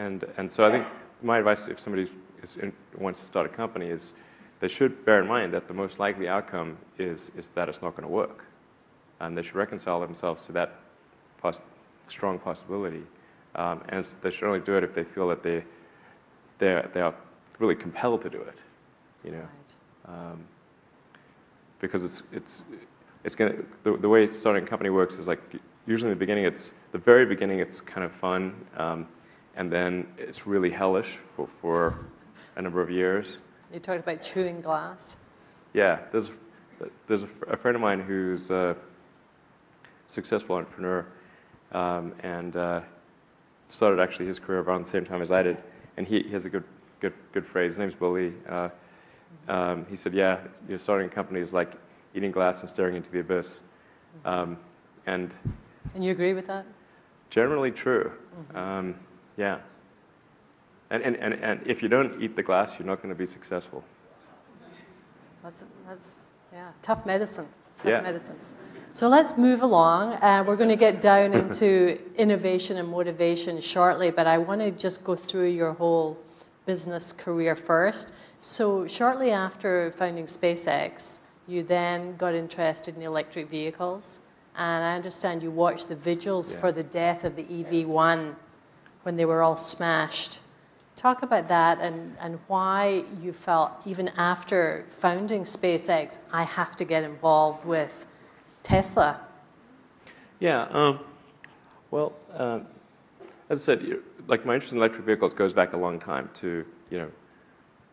and, and so I think my advice if somebody is in, wants to start a company is they should bear in mind that the most likely outcome is, is that it's not going to work. And they should reconcile themselves to that pos- strong possibility. Um, and they should only do it if they feel that they, they they are really compelled to do it. You know? Right. Um, because it's, it's, it's going to, the, the way starting a company works is like usually in the beginning, it's the very beginning, it's kind of fun, um, and then it's really hellish for, for a number of years. You talked about chewing glass. Yeah, there's, there's a, a friend of mine who's a successful entrepreneur, um, and uh, started actually his career around the same time as I did, and he, he has a good, good, good phrase. His name's Lee. Uh, um, he said, "Yeah, you know, starting a company is like eating glass and staring into the abyss." Um, and and you agree with that? Generally true. Mm-hmm. Yeah. And, and, and, and if you don't eat the glass, you're not going to be successful. That's, that's yeah, tough medicine. Tough yeah. medicine. So let's move along. Uh, we're going to get down into innovation and motivation shortly, but I want to just go through your whole business career first. So, shortly after founding SpaceX, you then got interested in electric vehicles. And I understand you watched the vigils yeah. for the death of the EV1 when they were all smashed. Talk about that and, and why you felt, even after founding SpaceX, I have to get involved with Tesla. Yeah, um, well, uh, as I said, like my interest in electric vehicles goes back a long time to, you know,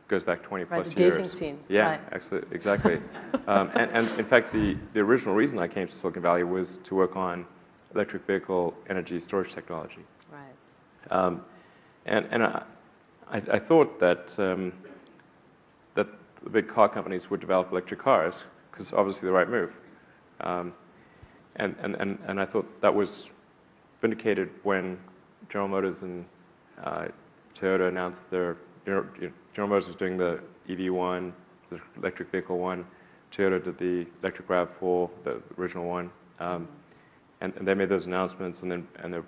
goes back 20 Right, plus the years. dating scene, Yeah, right. actually, exactly. um, and, and in fact, the, the original reason I came to Silicon Valley was to work on electric vehicle energy storage technology. Um, and and I, I, thought that, um, that the big car companies would develop electric cars, because obviously the right move. Um, and, and, and, and I thought that was vindicated when General Motors and uh, Toyota announced their, General General Motors was doing the EV1, the electric vehicle one. Toyota did the electric RAV4, the original one. Um, and, and they made those announcements and then and they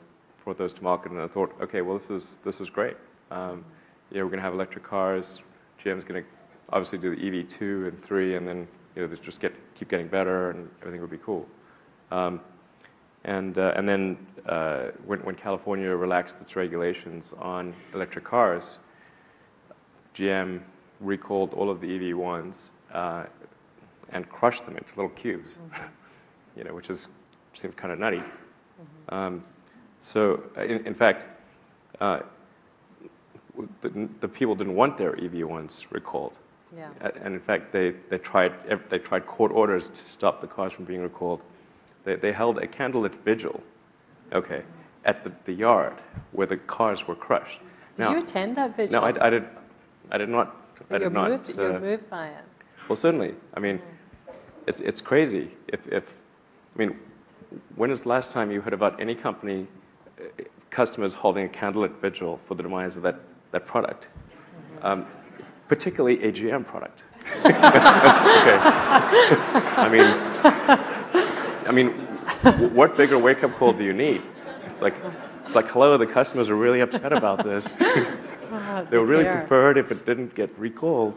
brought those to market. And I thought, okay, well, this is, this is great. Um, yeah, we're going to have electric cars. GM's going to obviously do the EV2 and 3, and then you know, they just get, keep getting better and everything would be cool. Um, and, uh, and then uh, when, when California relaxed its regulations on electric cars, GM recalled all of the EV1s uh, and crushed them into little cubes, you know, which is, seems kind of nutty. Um, so, uh, in, in fact, uh, the, the people didn't want their EV1s recalled. Yeah. And in fact, they, they, tried, they tried court orders to stop the cars from being recalled. They, they held a candlelit vigil, okay, at the, the yard where the cars were crushed. Did Now- you attend that vigil? No, I, I did, I did not. I did you're not. moved, you're uh, moved by it. well, certainly. I mean, it's, it's crazy. If, if, I mean, when is the last time you heard about any company, customers holding a candlelit vigil for the demise of that, that product? Um, particularly a GM product. okay. I mean, I mean, what bigger wake-up call do you need? It's like, it's like, hello, the customers are really upset about this. they would really prefer it if it didn't get recalled.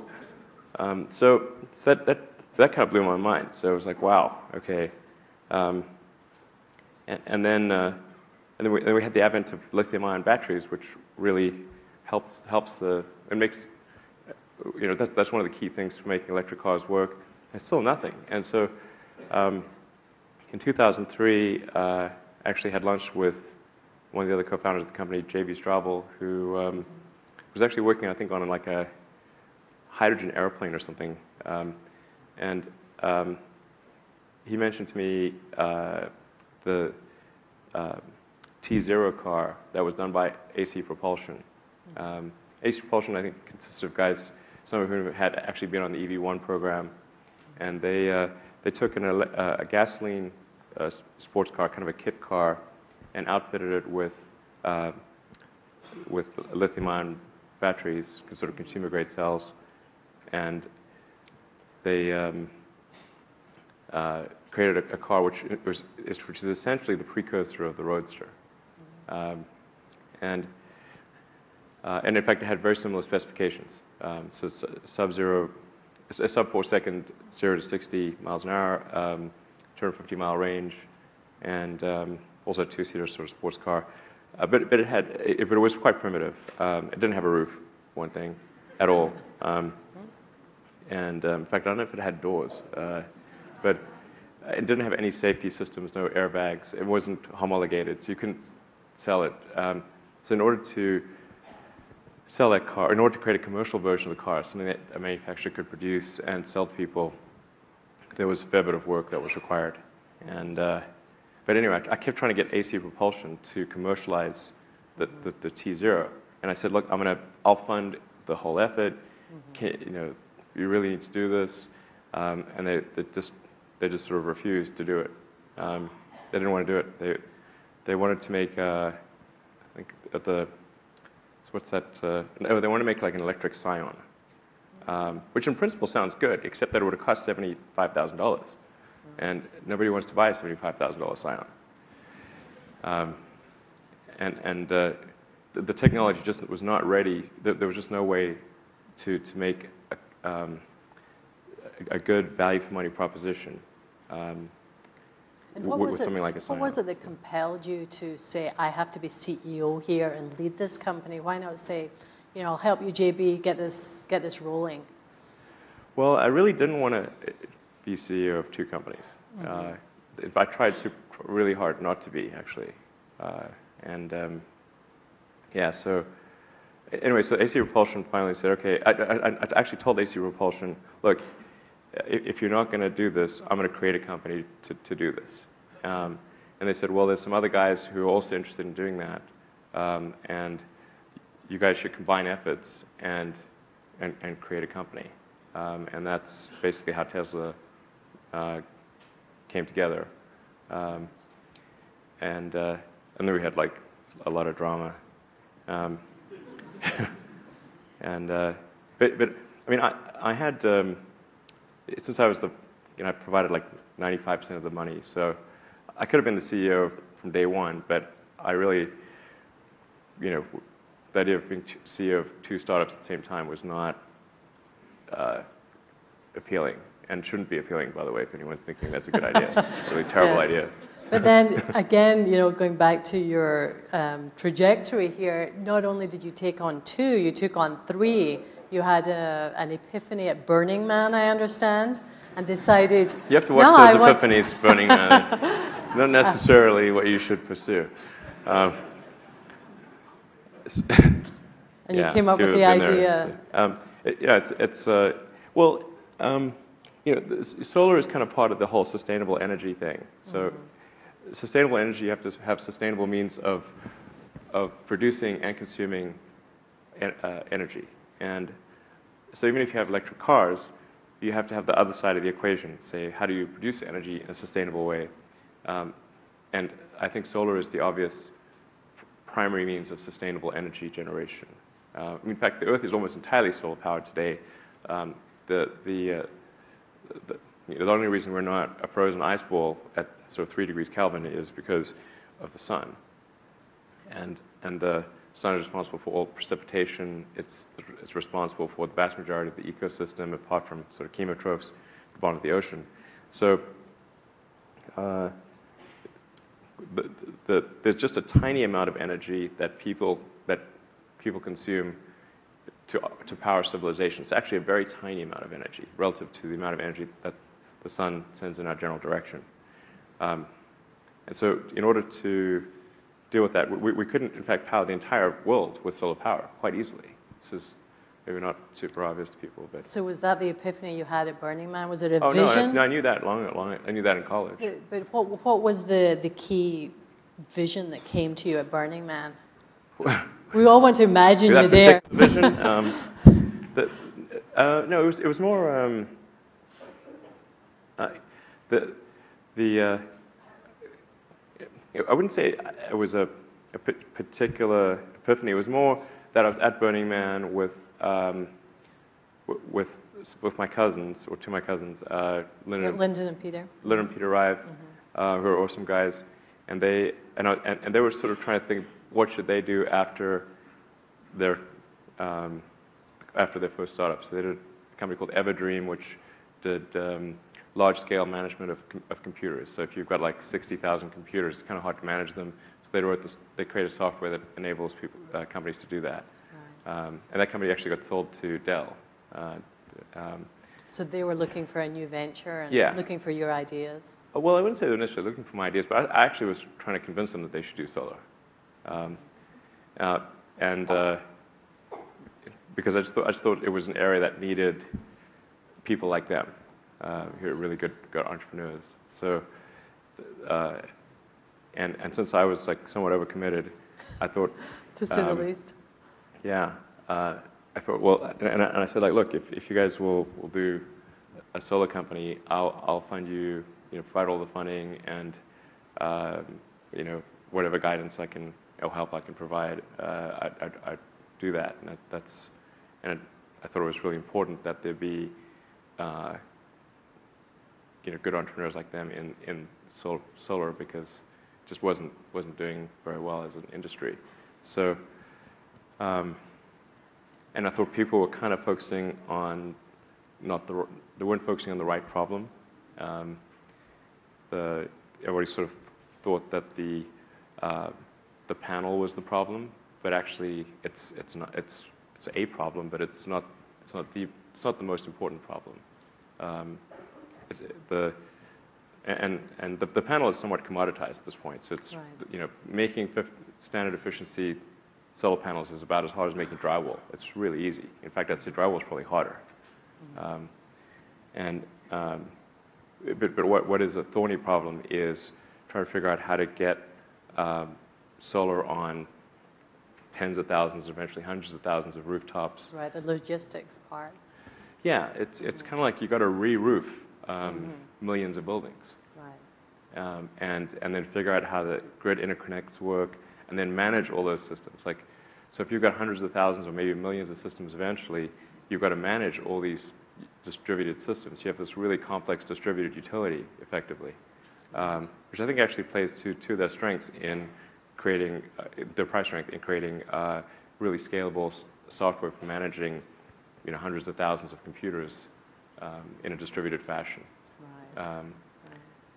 Um, so so that, that, that kind of blew my mind. So it was like, wow, okay. Um, and, and then, uh, and then, we, then we had the advent of lithium-ion batteries, which really helps, helps the, it makes, you know, that's, that's one of the key things for making electric cars work. It's still nothing. And so um, in 2003, uh, I actually had lunch with one of the other co-founders of the company, J.B. Straubel, who um, was actually working, I think, on like a hydrogen airplane or something. Um, and um, he mentioned to me uh, the uh, T0 car that was done by AC Propulsion. Um, AC Propulsion, I think, consists of guys, some of whom had actually been on the EV1 program, and they, uh, they took an, uh, a gasoline uh, sports car, kind of a kit car, and outfitted it with, uh, with lithium-ion batteries, sort of consumer-grade cells, and they um, uh, created a, a car which was, which is essentially the precursor of the Roadster. Um, and, uh, and in fact, it had very similar specifications. Um, so sub-zero, a sub-four second, 0 to 60 miles an hour, um, 250 mile range, and um, also a two-seater sort of sports car. Uh, but, but, it had, it, but it was quite primitive. Um, it didn't have a roof, one thing, at all. And in fact, I don't know if it had doors, uh, but it didn't have any safety systems, no airbags. It wasn't homologated, so you couldn't sell it. Um, so in order to sell that car, in order to create a commercial version of the car, something that a manufacturer could produce and sell to people, there was a fair bit of work that was required. And, uh, but anyway, I, I kept trying to get AC Propulsion to commercialize the, the, the T0. And I said, look, I'm gonna, I'll fund the whole effort. Can, you know, you really need to do this. Um, and they, they just, they just sort of refused to do it. Um, they didn't want to do it. They, they wanted to make, uh, I think at the, what's that? Uh, no, they wanted to make like an electric Scion, um, which in principle sounds good, except that it would have cost seventy-five thousand dollars, and nobody wants to buy a seventy-five thousand dollar Scion. Um, and and uh, the, the technology just was not ready. There, there was just no way to to make a, um, a, a good value for money proposition. And what was, it, something like a what was it that compelled you to say, I have to be CEO here and lead this company? Why not say, you know, I'll help you, JB, get this, get this rolling? Well, I really didn't want to be CEO of two companies. Uh, if I tried super, really hard not to be, actually. Uh, and um, yeah, so anyway, so AC Propulsion finally said, okay, I, I, I actually told AC Propulsion, look, if, you're not going to do this, I'm going to create a company to, to do this. Um, and they said, well, there's some other guys who are also interested in doing that, um, and you guys should combine efforts and, and, and create a company. Um, and that's basically how Tesla uh, came together. Um, and, uh, and then we had like a lot of drama. Um, and, uh, but, but, I mean, I, I had, um, since I was the, you know, I provided like 95% of the money, so I could have been the CEO from day one, but I really, you know, the idea of being CEO of two startups at the same time was not uh, appealing and shouldn't be appealing, by the way, if anyone's thinking that's a good idea. It's a really terrible Yes. idea. But then again, you know, going back to your um, trajectory here, not only did you take on two, you took on three. You had a, an epiphany at Burning Man, I understand, and decided. You have to watch "No, I those want- epiphanies, Burning Man. Not necessarily what you should pursue. Um, And you yeah, came up with the there, idea. uh, um, it- yeah, it's, it's uh, well, um, you know, solar is kind of part of the whole sustainable energy thing. So, Mm-hmm. sustainable energy, you have to have sustainable means of, of producing and consuming en- uh, energy. And so, even if you have electric cars, you have to have the other side of the equation. Say, how do you produce energy in a sustainable way? Um, and I think solar is the obvious primary means of sustainable energy generation. Uh, in fact, the Earth is almost entirely solar powered today. Um, the, the, uh, the, you know, the only reason we're not a frozen ice ball at sort of three degrees Kelvin is because of the sun. And, and the sun is responsible for all precipitation. It's, it's responsible for the vast majority of the ecosystem, apart from sort of chemotrophs at the bottom of the ocean. So uh, the, the, there's just a tiny amount of energy that people, that people consume to, to power civilization. It's actually a very tiny amount of energy relative to the amount of energy that the sun sends in our general direction. Um, and so, in order to deal with that, we, we couldn't, in fact, power the entire world with solar power quite easily. This is maybe not super obvious to people, but. So was that the epiphany you had at Burning Man? Was it a Oh, no, I, vision? no, I knew that long, long, I knew that in college. But, but what, what was the, the key vision that came to you at Burning Man? we all want to imagine you there. vision. Um, the, uh, no, it was, it was more um, uh, the the. Uh, I wouldn't say it was a, a particular epiphany. It was more that I was at Burning Man with um, with with my cousins or two of my cousins, uh, Lyndon, Lyndon and Peter. Lynn and Peter Rive, uh, who are awesome guys, and they and, I, and and they were sort of trying to think what should they do after their um, after their first startup. So they did a company called Everdream, which did um, large-scale management of, com- of computers. So if you've got like 60,000 computers, it's kind of hard to manage them. So they wrote this, they created software that enables people, uh, companies to do that. Um, and that company actually got sold to Dell. Uh, um, So they were looking for a new venture and Yeah. looking for your ideas. Uh, Well, I wouldn't say they were necessarily looking for my ideas, but I, I actually was trying to convince them that they should do solar. Um, uh, and uh, because I just, thought, I just thought it was an area that needed people like them, who are really good, good entrepreneurs. So, uh, and, and since I was like somewhat overcommitted, I thought, To say Um, the least. yeah. Uh, I thought, well, and, and I- and I said, like, look, if, if you guys will, will do a solar company, I'll, I'll fund you, you know, provide all the funding and, um, you know, whatever guidance I can, or help I can provide, uh, I'd, I'd, I'd do that. And that, that's, and I thought it was really important that there be, uh, you know, good entrepreneurs like them in, in sol- solar because it just wasn't, wasn't doing very well as an industry. So, um, and I thought people were kind of focusing on not the, they weren't focusing on the right problem. Um, the, everybody sort of thought that the, uh, the panel was the problem, but actually it's, it's, not, it's, it's a problem, but it's not, it's not, the, it's not the most important problem. Um, the, and, and the, the panel is somewhat commoditized at this point. So it's, Right. you know, making standard efficiency solar panels is about as hard as making drywall. It's really easy. In fact, I'd say drywall is probably harder. Um, and um, but, but what, what is a thorny problem is trying to figure out how to get um, solar on tens of thousands, eventually hundreds of thousands of rooftops. Right, the logistics part. Yeah, it's, it's kind of like you got to re-roof um, millions of buildings Right. um, and, and then figure out how the grid interconnects work and then manage all those systems. Like, so if you've got hundreds of thousands or maybe millions of systems eventually, you've got to manage all these distributed systems. You have this really complex distributed utility, effectively, um, which I think actually plays to, to their strengths in creating, uh, their price strength in creating uh, really scalable s- software for managing, you know, hundreds of thousands of computers um, in a distributed fashion. Right. Um,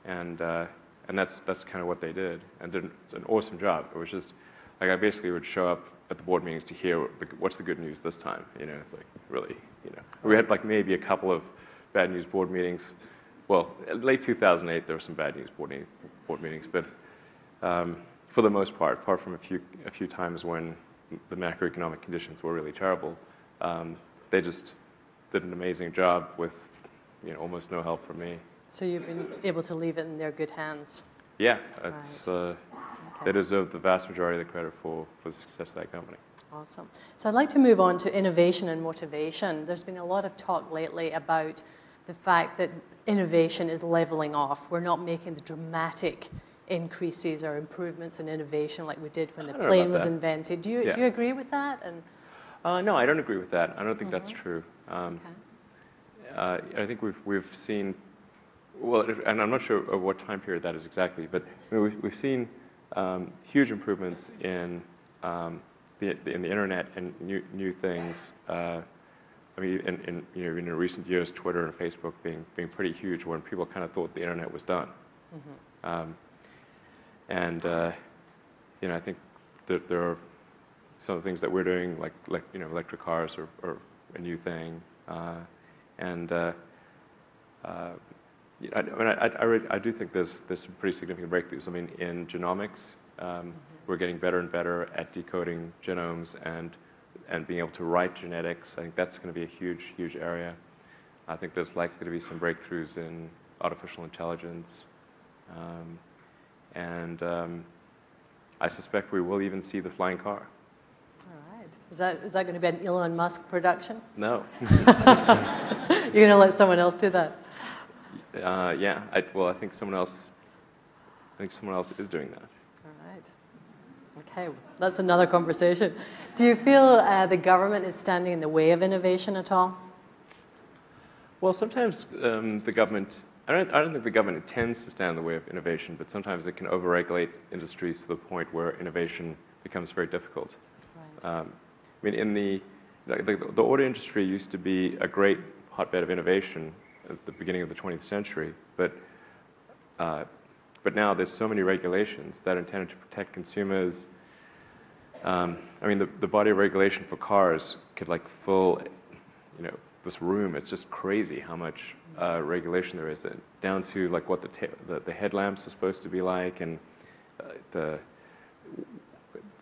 and uh, and that's that's kind of what they did, and did it's an awesome job. It was just like I basically would show up at the board meetings to hear the, what's the good news this time. You know, it's like really, you know, we had like maybe a couple of bad news board meetings. Well, late 2008 there were some bad news board, meeting, board meetings, but um, for the most part, apart from a few a few times when the macroeconomic conditions were really terrible, um, they just did an amazing job with you know almost no help from me. so you've been able to leave it in their good hands. Yeah, it's, uh, Okay. they deserve the vast majority of the credit for, for the success of that company. Awesome. So I'd like to move on to innovation and motivation. There's been a lot of talk lately about the fact that innovation is leveling off. We're not making the dramatic increases or improvements in innovation like we did when the I don't know plane was that. invented. Do you, Yeah. do you agree with that? And Uh, no, I don't agree with that. I don't think that's true. Um, okay. uh, I think we've, we've seen, well, and I'm not sure of what time period that is exactly, but I mean, we've, we've seen um, huge improvements in, um, the, in the internet and new, new things. Uh, I mean, in, in, you know, in recent years, Twitter and Facebook being, being pretty huge when people kind of thought the internet was done. Um, and, uh, you know, I think that there are some of the things that we're doing, like, like you know, electric cars are a new thing. Uh, and uh, uh, I, I, mean, I, I, really, I do think there's, there's some pretty significant breakthroughs. I mean, in genomics, um, we're getting better and better at decoding genomes and, and being able to write genetics. I think that's going to be a huge, huge area. I think there's likely to be some breakthroughs in artificial intelligence. Um, and um, I suspect we will even see the flying car. Is that, is that going to be an Elon Musk production? No. You're going to let someone else do that? Uh, yeah. I, well, I think someone else. I think someone else is doing that. All right. Okay, that's another conversation. Do you feel uh, the government is standing in the way of innovation at all? Well, sometimes um, the government. I don't, I don't think the government intends to stand in the way of innovation, but sometimes it can overregulate industries to the point where innovation becomes very difficult. Right. Um, mean, in the, the, the, the auto industry used to be a great hotbed of innovation at the beginning of the 20th century, but, uh, but now there's so many regulations that are intended to protect consumers. Um, I mean, the, the body of regulation for cars could like fill, you know, this room. It's just crazy how much uh, regulation there is, down to like what the, the, the headlamps are supposed to be like, and uh, the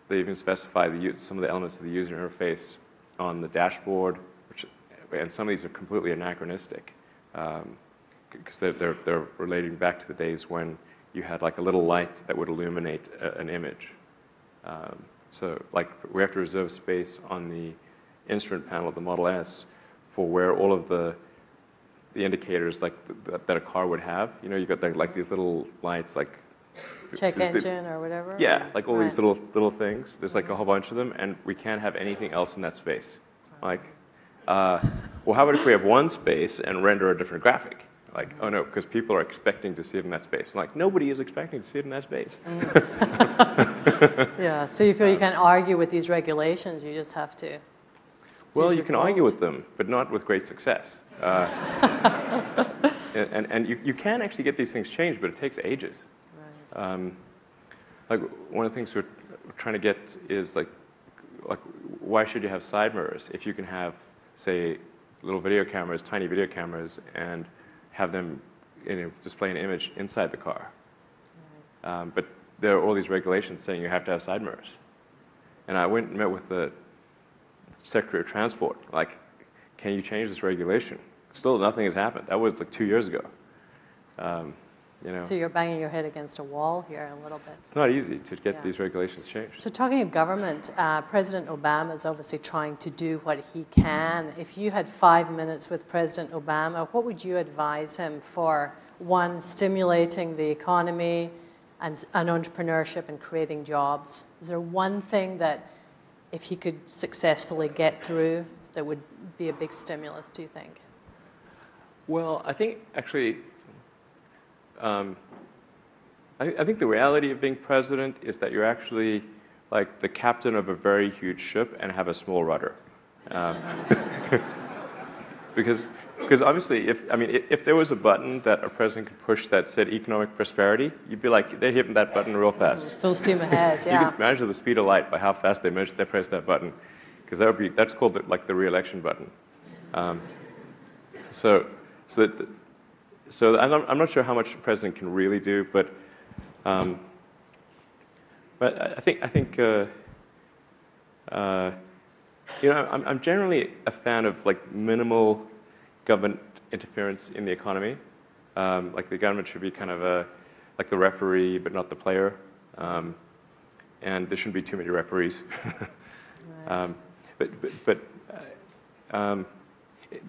they even specify the, some of the elements of the user interface on the dashboard, which, and some of these are completely anachronistic because they're, they're, they're relating back to the days when you had like a little light that would illuminate a, an image. Um, so like we have to reserve space on the instrument panel of the Model S for where all of the the indicators like th- that a car would have. You know, you've got like, like these little lights like Check the- the- engine or whatever? yeah, like all these little little things. There's like a whole bunch of them, and we can't have anything else in that space. Like, uh, well, how about if we have one space and render a different graphic? Like, oh no, because people are expecting to see it in that space. Like, nobody is expecting to see it in that space. Yeah, so you feel you can't argue with these regulations, you just have to. Well, you can argue with them, but not with great success. Uh, and and, and you, you can actually get these things changed, but it takes ages. Um, like one of the things we're trying to get is like, like why should you have side mirrors if you can have, say, little video cameras, tiny video cameras, and have them you know, display an image inside the car? Um, but there are all these regulations saying you have to have side mirrors. And I went and met with the Secretary of Transport. Like, can you change this regulation? Still, nothing has happened. That was like two years ago. Um, you know, So you're banging your head against a wall here a little bit. it's not easy to get Yeah. these regulations changed. So talking of government, uh, President Obama is obviously trying to do what he can. If you had five minutes with President Obama, what would you advise him for, one, stimulating the economy and, and entrepreneurship and creating jobs? Is there one thing that, if he could successfully get through, that would be a big stimulus, do you think? Well, I think actually, um, I, I think the reality of being president is that you're actually like the captain of a very huge ship and have a small rudder. Um, because, because obviously, if I mean, if, if there was a button that a president could push that said economic prosperity, you'd be like, they're hitting that button real fast. Full steam ahead, yeah. You could measure the speed of light by how fast they measure, they press that button, because that would be that's called the, like the re-election button. Um, so, so that, so I'm not, I'm not sure how much the president can really do, but, um, but I think I think. Uh, uh, you know, I'm, I'm generally a fan of like minimal government interference in the economy. Um, like the government should be kind of a, like the referee, but not the player. Um, and there shouldn't be too many referees. um, but but, but uh, um,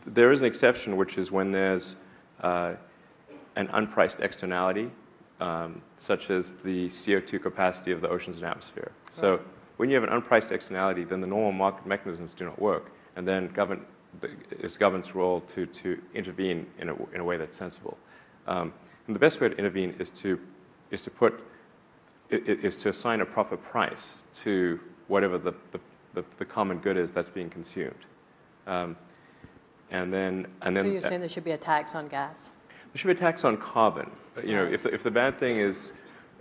there is an exception, which is when there's an unpriced externality, um, such as the CO2 capacity of the oceans and atmosphere. So when you have an unpriced externality, then the normal market mechanisms do not work, and then government, the, it's government's role to, to intervene in a, in a way that's sensible. Um, and the best way to intervene is to, is to put, is to assign a proper price to whatever the, the, the, the common good is that's being consumed. Um, and then, and then So you're saying there should be a tax on gas? there should be a tax on carbon. You know, if the, if the bad thing is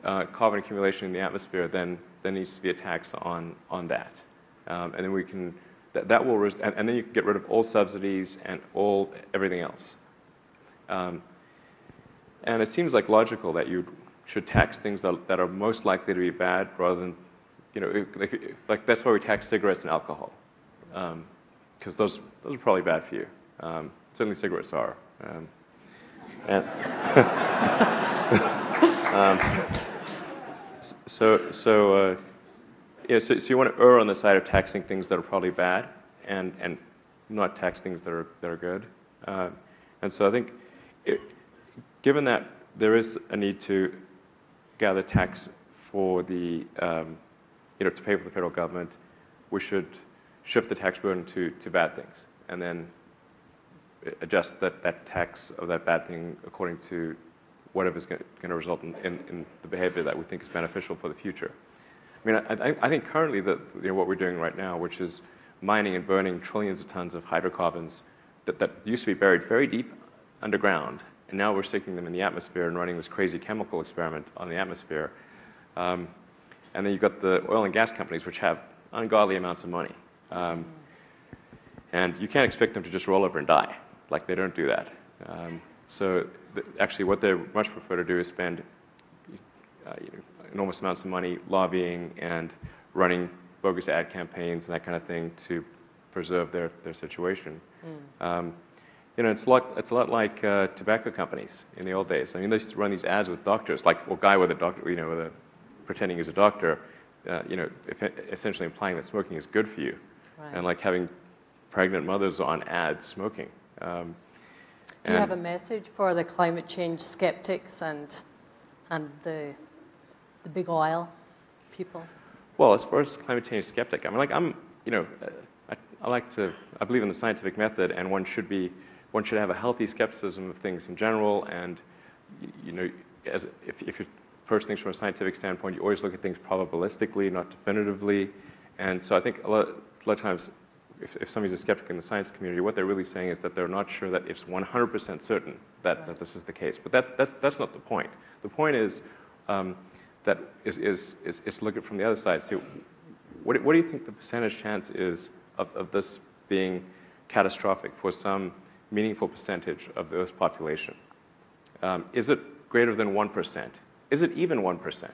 uh, carbon accumulation in the atmosphere, then there needs to be a tax on, on that. Um, and then we can, that, that will, res- and, and then you can get rid of all subsidies and all, everything else. Um, and it seems like logical that you should tax things that, that are most likely to be bad rather than, you know, like, like that's why we tax cigarettes and alcohol. Because those, those are probably bad for you. Um, certainly cigarettes are. Um, and um, so, so, uh, yeah, so, so you want to err on the side of taxing things that are probably bad and, and not tax things that are, that are good. Uh, and so I think, it, given that there is a need to gather tax for the, um, you know, to pay for the federal government, we should shift the tax burden to, to bad things and then adjust that, that tax of that bad thing according to whatever's going to result in, in, in the behavior that we think is beneficial for the future. I mean, I, I- I think currently that you know, what we're doing right now, which is mining and burning trillions of tons of hydrocarbons that, that used to be buried very deep underground, and now we're sticking them in the atmosphere and running this crazy chemical experiment on the atmosphere. Um, and then you've got the oil and gas companies, which have ungodly amounts of money. Um, and you can't expect them to just roll over and die. Like, they don't do that. Um, so, th- actually, what they much prefer to do is spend uh, you know, enormous amounts of money lobbying and running bogus ad campaigns and that kind of thing to preserve their, their situation. Um, you know, it's a lot, it's a lot like uh, tobacco companies in the old days. I mean, they used to run these ads with doctors, like a guy with a doctor, you know, with a, pretending he's a doctor, uh, you know, if, essentially implying that smoking is good for you. Right. And like having pregnant mothers on ads smoking. Um, Do you have a message for the climate change skeptics and, and the, the big oil people? Well, as far as climate change skeptic, I mean, like I'm, you know, I, I like to, I believe in the scientific method, and one should be, one should have a healthy skepticism of things in general, and you know, as if if you first things from a scientific standpoint, you always look at things probabilistically, not definitively, and so I think a lot, a lot of times. If, if somebody's a skeptic in the science community, what they're really saying is that they're not sure that it's 100% certain that, that this is the case. But that's, that's, that's not the point. The point is um, that is, is, is, is to look at from the other side. See, what, what do you think the percentage chance is of, of this being catastrophic for some meaningful percentage of the Earth's population? Um, is it greater than 1%? Is it even 1%?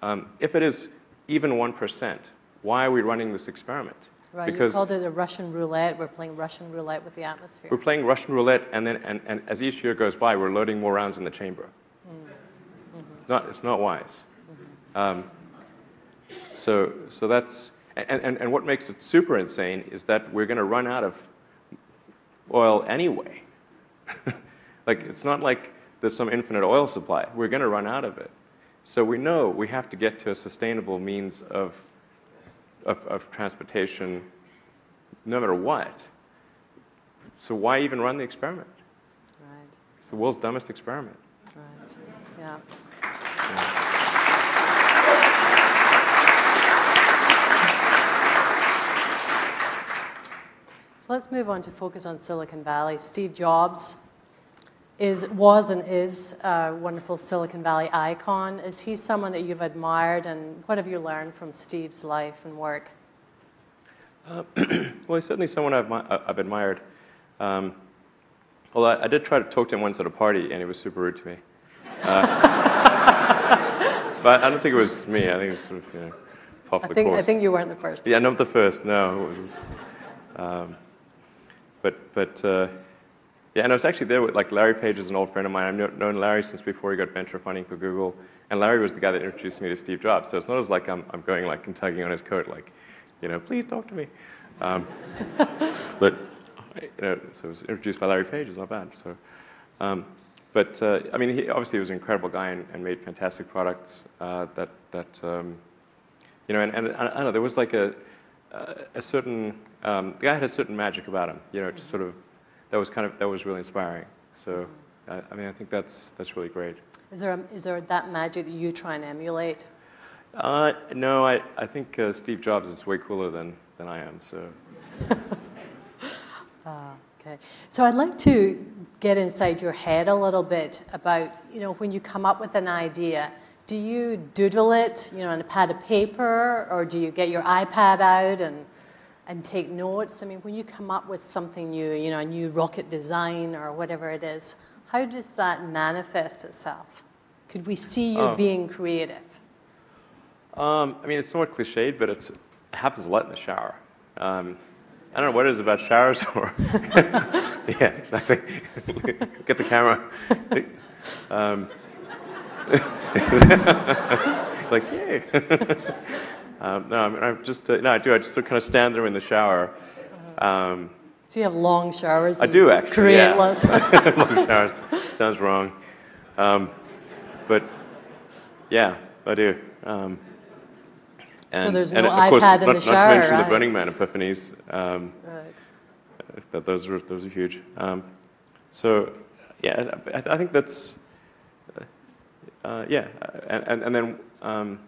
Um, if it is even 1%, why are we running this experiment? Right, because you called it a Russian roulette. We're playing Russian roulette with the atmosphere. we're playing Russian roulette, and then and, and as each year goes by, we're loading more rounds in the chamber. Mm-hmm. Mm-hmm. It's not it's not wise. Mm-hmm. Um, so so that's and, and, and what makes it super insane is that we're going to run out of oil anyway. like it's not like there's some infinite oil supply. We're going to run out of it. So we know we have to get to a sustainable means of of, of transportation no matter what. So why even run the experiment? Right, It's the world's dumbest experiment. right, yeah. So let's move on to focus on Silicon Valley. Steve Jobs is, was and is a wonderful Silicon Valley icon. Is he someone that you've admired, and what have you learned from Steve's life and work? Well, he's certainly someone I've, I've admired. Um, well, I, I did try to talk to him once at a party, and he was super rude to me. Uh, but I don't think it was me. I think it was sort of, you know, off I the think, course. I think you weren't the first. Yeah, not the first. No, it was. Um, but but uh, yeah, and I was actually there with like Larry Page is an old friend of mine. I've known Larry since before he got venture funding for Google, and Larry was the guy that introduced me to Steve Jobs. So it's not as like I'm I'm going like and tugging on his coat like, you know, please talk to me. Um, but you know, so I was introduced by Larry Page. It's not bad. So. Um, but uh, I mean, he obviously was an incredible guy and, and made fantastic products uh, that that um, you know, and, and I don't know, there was like a, a certain, um, the guy had a certain magic about him, you know, just sort of, that was kind of, that was really inspiring. So, I, I mean, I think that's, that's really great. Is there, is there that magic that you try and emulate? Uh, no, I, I think uh, Steve Jobs is way cooler than, than I am, so. Okay. So I'd like to get inside your head a little bit about, you know, when you come up with an idea, do you doodle it, you know, on a pad of paper, or do you get your iPad out and, and take notes? I mean, when you come up with something new, you know, a new rocket design or whatever it is, how does that manifest itself? Could we see you Oh. being creative? Um, I mean, it's somewhat cliched, but it's, it happens a lot in the shower. Um, I don't know what it is about showers or. yeah, exactly. Get the camera. Um, like, yay. Um, no, I mean, I'm just, uh, no, I do. I just kind of stand there in the shower. Um, So you have long showers. I do actually. Create yeah. lots. Long showers. Sounds wrong. Um, but yeah, I do. Um, So and- there's and no of course, iPad in not, the Not to mention right? the Burning Man epiphanies. Um, right. that those are those are huge. Um, so yeah, I, I think that's uh, yeah, and and, and then um,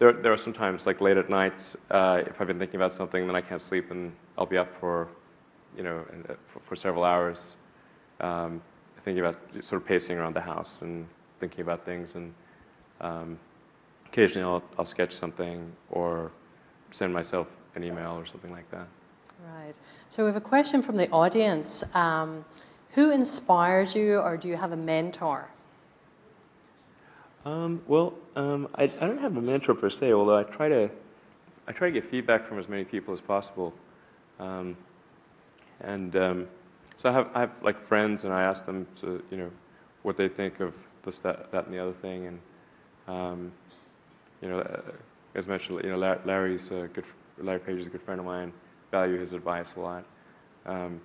there there are sometimes like late at night uh, if I've been thinking about something then I can't sleep and I'll be up for you know uh, for, for several hours um, thinking about sort of pacing around the house and thinking about things and um, occasionally I'll I'll sketch something or send myself an email or something like that. Right. So we have a question from the audience. Um, who inspires you, or do you have a mentor? Um, well, um, I, I don't have a mentor per se, although I try to I try to get feedback from as many people as possible. Um, and um, so I have I have like friends, and I ask them to you know what they think of this that that and the other thing, and um, you know uh, as mentioned, you know Larry's a good Larry Page is a good friend of mine. Value his advice a lot. Um,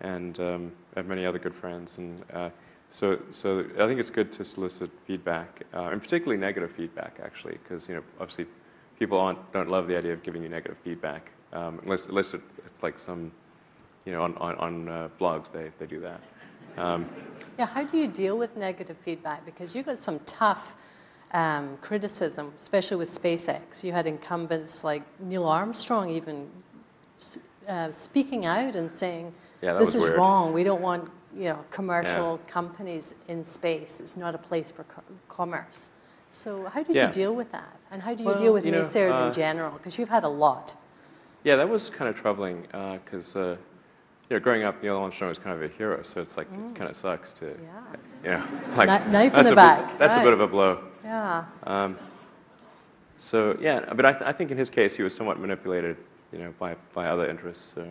and I have many other good friends. And uh, so, so I think it's good to solicit feedback, uh, and particularly negative feedback, actually, because you know, obviously, people aren't, don't love the idea of giving you negative feedback, um, unless, unless it, it's like some, you know, on, on, on uh, blogs they, they do that. Um, Yeah, how do you deal with negative feedback? Because you got some tough um, criticism, especially with SpaceX. You had incumbents like Neil Armstrong even uh, speaking out and saying, Yeah, "This is weird. wrong. We don't want you know commercial companies in space. It's not a place for co- commerce." So how did Yeah. you deal with that? And how do you Well, deal with you know, naysayers uh, in general? Because you've had a lot. Yeah, that was kind of troubling because, uh, you know, growing up, Neil Armstrong was kind of a hero, so it's like it kind of sucks to, Yeah. you know, like Kni- knife in that's the a back, Bit, that's a bit of a blow. Yeah. so yeah, but I, th- I think in his case he was somewhat manipulated, you know, by, by other interests. So I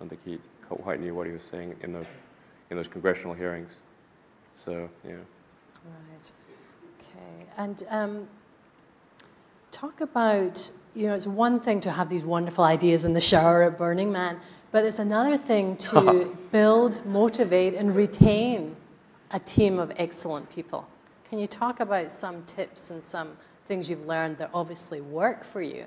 don't think he quite knew what he was saying in those in those congressional hearings. So yeah. Right. Okay. And um, talk about you know it's one thing to have these wonderful ideas in the shower at Burning Man, but it's another thing to build, motivate, and retain a team of excellent people. Can you talk about some tips and some things you've learned that obviously work for you?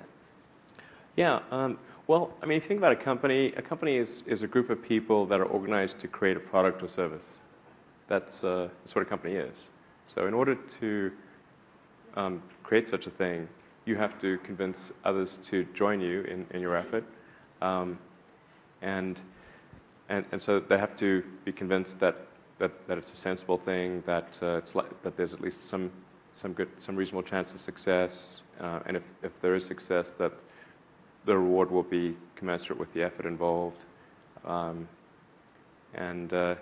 Yeah. Um, well, I mean, if you think about a company, a company is, is a group of people that are organized to create a product or service. That's, uh, that's what a company is. So in order to um, create such a thing, you have to convince others to join you in, in your effort. Um, and, and, and so they have to be convinced that, that, that it's a sensible thing, that, uh, it's like, that there's at least some, some, good, some reasonable chance of success, uh, and if, if there is success, that the reward will be commensurate with the effort involved. Um, and, uh,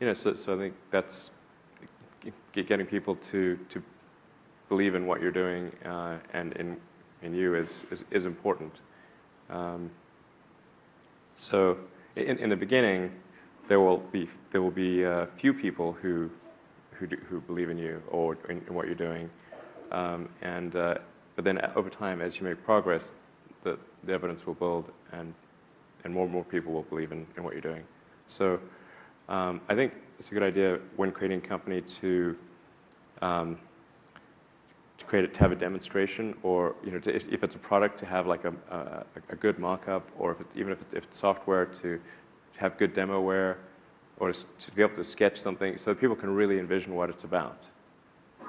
you know, so, so I think that's getting people to, to believe in what you're doing uh, and in, in you is, is, is important. Um, so in, in the beginning, there will be, there will be a few people who, who, do, who believe in you or in, in what you're doing. Um, and, uh, but then over time, as you make progress, the, evidence will build and, and more and more people will believe in, in what you're doing. So um, I think it's a good idea when creating a company to, um, to create it, to have a demonstration or you know, to, if, if, it's a product to have like a, a, a good mock-up or if even if, if it's software to, have good demoware or to, to, be able to sketch something so that people can really envision what it's about.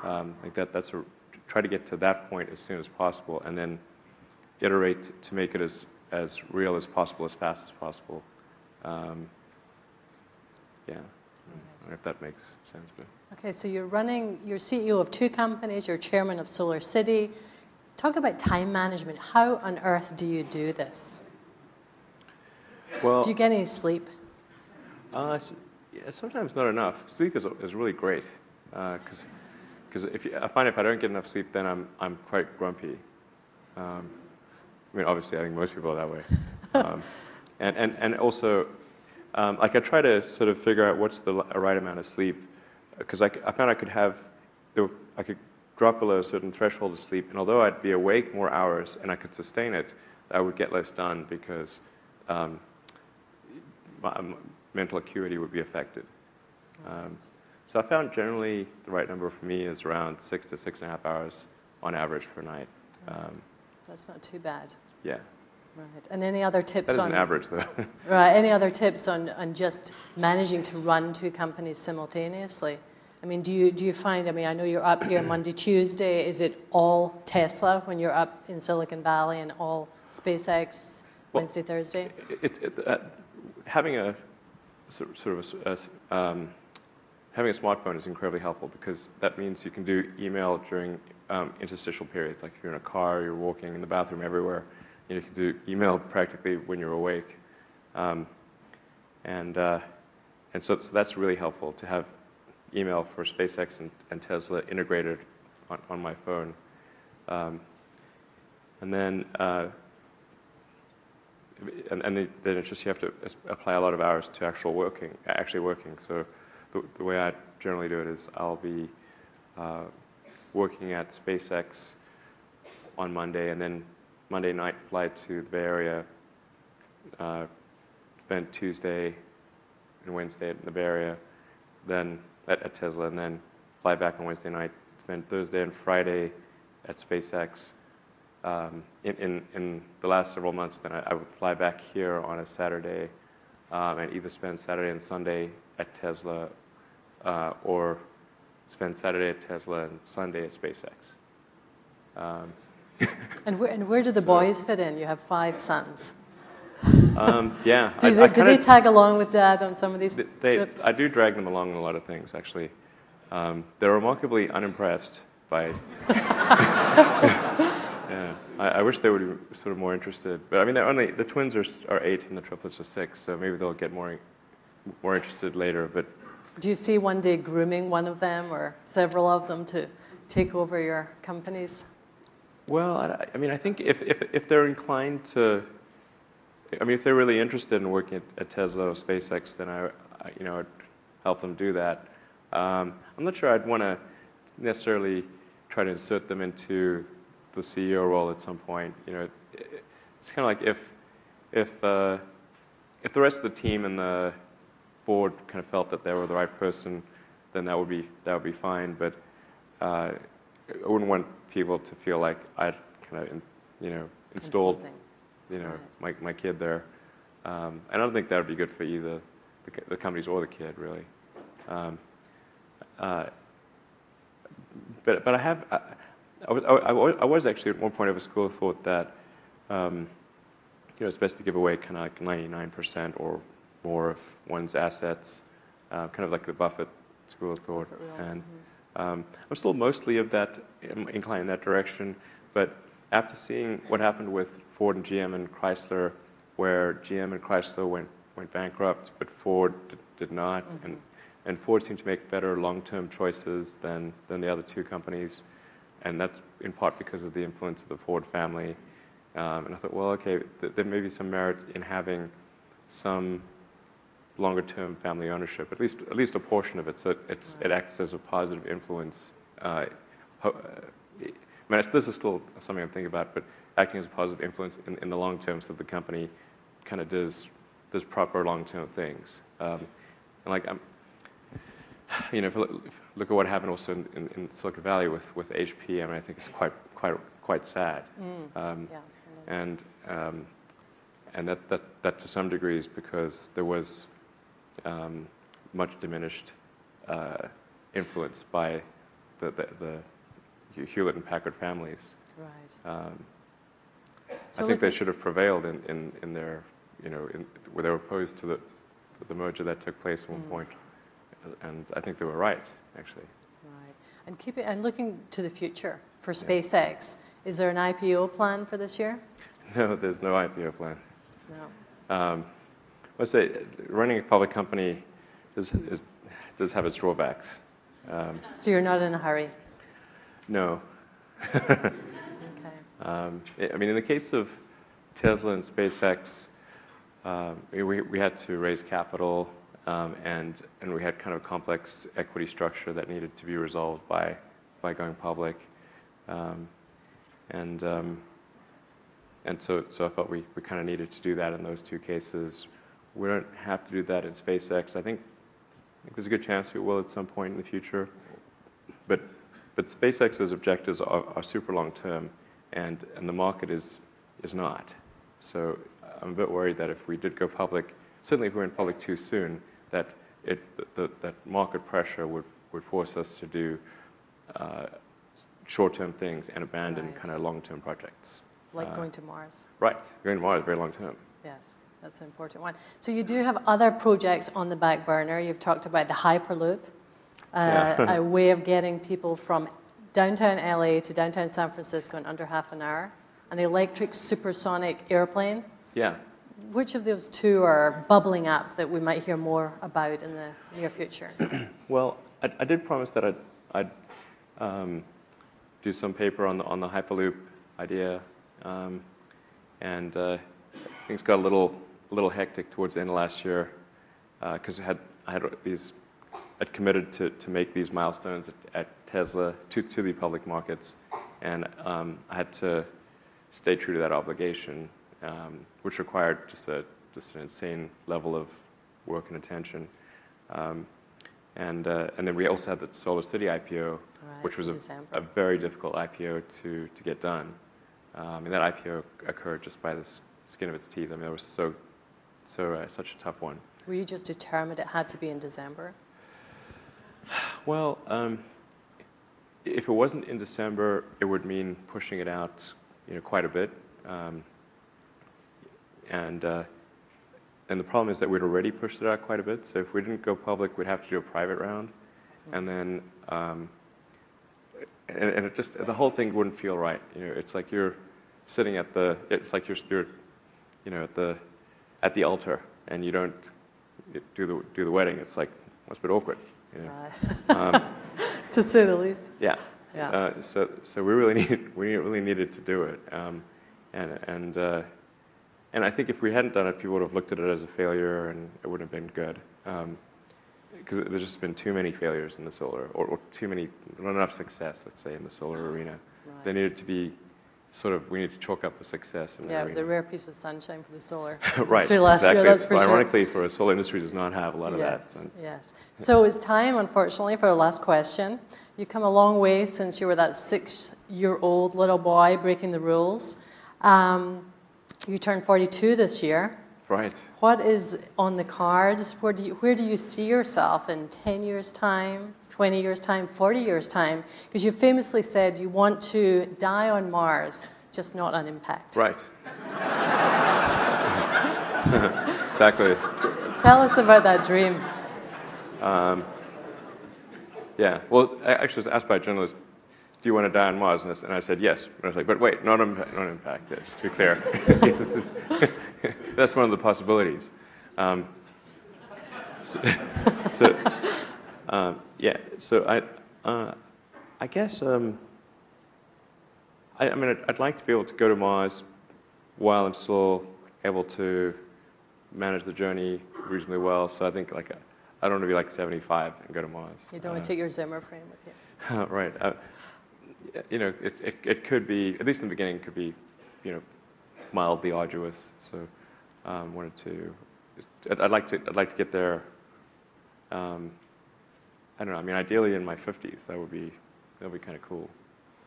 Um, like that, that's a, try to get to that point as soon as possible and then iterate to make it as, as real as possible, as fast as possible. Um, yeah, I don't know if that makes sense. But. Okay, so you're running, you're CEO of two companies, you're chairman of Solar City. Talk about time management. How on earth do you do this? Well, do you get any sleep? Uh, yeah, sometimes not enough. Sleep is, is really great because uh, because if you, I find if I don't get enough sleep, then I'm I'm quite grumpy. Um, I mean, obviously, I think most people are that way. Um, and, and, and also, um, like I try to sort of figure out what's the right amount of sleep, because I, I found I could have, I could drop below a certain threshold of sleep, and although I'd be awake more hours and I could sustain it, I would get less done because um, my, mental acuity would be affected. Um, so I found generally the right number for me is around six to six and a half hours on average per night. Um, That's not too bad. Yeah. Right. And any other tips on an average though. right. Any other tips on, on just managing to run two companies simultaneously? I mean, do you do you find? I mean, I know you're up here Monday, Tuesday. Is it all Tesla when you're up in Silicon Valley, and all SpaceX well, Wednesday, Thursday? It, it, uh, having a sort of a, a um, having a smartphone is incredibly helpful because that means you can do email during um, interstitial periods, like if you're in a car, you're walking in the bathroom, everywhere you, know, you can do email practically when you're awake. Um, and, uh, and so, so, that's really helpful to have email for SpaceX and, and Tesla integrated on, on my phone. Um, and then, uh, and, and then it's just you have to apply a lot of hours to actual working, actually working. So the, the way I generally do it is I'll be uh, working at SpaceX on Monday and then Monday night flight to the Bay Area, uh, spent Tuesday and Wednesday in the Bay Area, then at, at, Tesla, and then fly back on Wednesday night, spend Thursday and Friday at SpaceX. Um, in, in, in, the last several months, then I, I, would fly back here on a Saturday um, and either spend Saturday and Sunday at Tesla uh, or spend Saturday at Tesla and Sunday at SpaceX. Um, and, where, and where do the so, boys fit in? You have five sons. Um, yeah. do, I, they, I do they tag along with dad on some of these they, trips? I do drag them along on a lot of things, actually. Um, they're remarkably unimpressed by. yeah, I, I, wish they would be sort of more interested. But I mean, they're only the twins are, are eight and the triplets are six, so maybe they'll get more more interested later. But do you see one day grooming one of them or several of them to take over your companies? Well, I, I mean, I think if, if, if they're inclined to, I mean, if they're really interested in working at, at Tesla or SpaceX, then I, I, you know, I'd help them do that. Um, I'm not sure I'd want to necessarily try to insert them into the CEO role at some point. You know, it, it's kind of like if, if, uh, if the rest of the team and the board kind of felt that they were the right person, then that would be that would be fine. But uh, I wouldn't want people to feel like I'd kind of, you know, installed, Imposing. you know, Right. my, my kid there. Um, I don't think that would be good for either the, the companies or the kid, really. Um, uh, but, but I have, I, I, was, I, I was actually at one point of a school of thought that, um, you know, it's best to give away kind of like 99% or more of one's assets, uh, kind of like the Buffett school of thought. Buffett And um, I'm still mostly of that, im- inclined in that direction, but after seeing what happened with Ford and GM and Chrysler, where GM and Chrysler went, went bankrupt, but Ford d- did not, and, and Ford seemed to make better long-term choices than, than the other two companies, and that's in part because of the influence of the Ford family. Um, and I thought, well, okay, th- there may be some merit in having some longer-term family ownership, at least at least a portion of it, so it's, it acts as a positive influence. Uh, uh, I mean, it's- this is still something I'm thinking about, but acting as a positive influence in, in the long term, so the company kind of does does proper long-term things. Um, and like I'm, you know, if look, look at what happened also in, in, in Silicon Valley with, with HP, I mean, I think it's quite quite quite sad. Um, Yeah. and um, and that, that, that to some degree is because there was um, much diminished uh, influence by the, the, the Hewlett and Packard families. Right. Um, So I think they should have prevailed in, in, in their, you know, in, where they were opposed to the, the merger that took place at one Mm. point. And I think they were right, actually. Right. And keep it, and looking to the future for SpaceX, is there an IPO plan for this year? No, there's no IPO plan. No. Um, let's say running a public company does, is, does have its drawbacks. Um, So you're not in a hurry? no. Okay. Um, I I mean, in the case of Tesla and SpaceX, um, we, we had to raise capital um, and, and we had kind of a complex equity structure that needed to be resolved by, by going public. Um, and, um, and so, so I felt we, we kind of needed to do that in those two cases. We don't have to do that in SpaceX. I think, I think there's a good chance we will at some point in the future. But, but SpaceX's objectives are, are super long term, and, and the market is, is not. So I'm a bit worried that if we did go public, certainly if we went public too soon, that it, the, that market pressure would, would force us to do uh, short-term things and abandon Right. kind of long-term projects. Like Uh, going to Mars? Right, going to Mars is very long-term. Yes, that's an important one. So you do have other projects on the back burner. You've talked about the Hyperloop, uh, Yeah. a way of getting people from downtown LA to downtown San Francisco in under half an hour, an electric supersonic airplane. Yeah, Which of those two are bubbling up that we might hear more about in the near future? Well, I, I did promise that I'd, I'd um, do some paper on the, on the Hyperloop idea, um, and uh, things got a little, a little hectic towards the end of last year because I had, I had these, I'd committed to, to make these milestones at, at Tesla to, to the public markets, and um, I had to stay true to that obligation, um, which required just a just an insane level of work and attention. Um, and, uh, and then we also had the Solar City IPO, which was a, a very difficult IPO to, to get done. Um, and that IPO occurred just by the skin of its teeth. I mean, it was so, so uh, such a tough one. Were you just determined it had to be in December? Well, um, if it wasn't in December, it would mean pushing it out, you know, quite a bit. Um, and uh, and the problem is that we'd already pushed it out quite a bit. So if we didn't go public, we'd have to do a private round, and then um, and, and it just the whole thing wouldn't feel right. You know, it's like you're sitting at the it's like you're, you're you know at the at the altar and you don't do the do the wedding. It's like it's a bit awkward. You know. Uh, Um, to say the least. yeah. Yeah. Uh, so, so we really need, we really needed to do it, um, and and uh, and I think if we hadn't done it, people would have looked at it as a failure, and it wouldn't have been good. because there's just been too many failures in the solar, or, or too many, not enough success, let's say, in the solar arena. There needed to be sort of, we need to chalk up a success in Yeah, it was a rare piece of sunshine for the solar right, industry last exactly. year, that's for sure. Ironically, for a solar industry, does not have a lot of Yes, that. yes. So it's time, unfortunately, for the last question. You've come a long way since you were that six-year-old little boy breaking the rules. Um, you turned 42 this year. Right. What is on the cards? Where do you, where do you see yourself in 10 years' time, 20 years' time, 40 years' time? Because you famously said you want to die on Mars, just not on impact. Right. exactly. Tell us about that dream. Yeah. Well, I actually was asked by a journalist, "Do you want to die on Mars?" And I, s- and I said yes. And I was like, "But wait, not on, not impact." Yeah, just to be clear, This is- that's one of the possibilities. Um, so, so, um, yeah. So I, uh, I guess um, I, I mean, I'd, I'd like to be able to go to Mars while I'm still able to manage the journey reasonably well. So I think like uh, I don't want to be like 75 and go to Mars. You don't want to take your Zimmer frame with you. right. Uh, you know, it, it, it could be at least in the beginning could be, you know, mildly arduous. So um, wanted to. I'd, I'd like to. I'd like to get there. Um, I don't know. I mean, ideally in my 50s, that would be that would be kind of cool.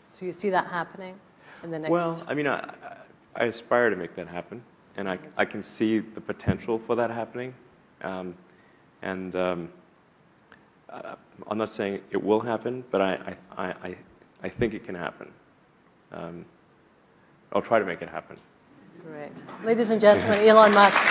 So you see that happening in the next. Well, I mean, I, I- aspire to make that happen, and I, I can see the potential for that happening. Um, and um, uh, I'm not saying it will happen, but I, I, I, I- I think it can happen. Um, I'll try to make it happen. Great. Ladies and gentlemen, Elon Musk.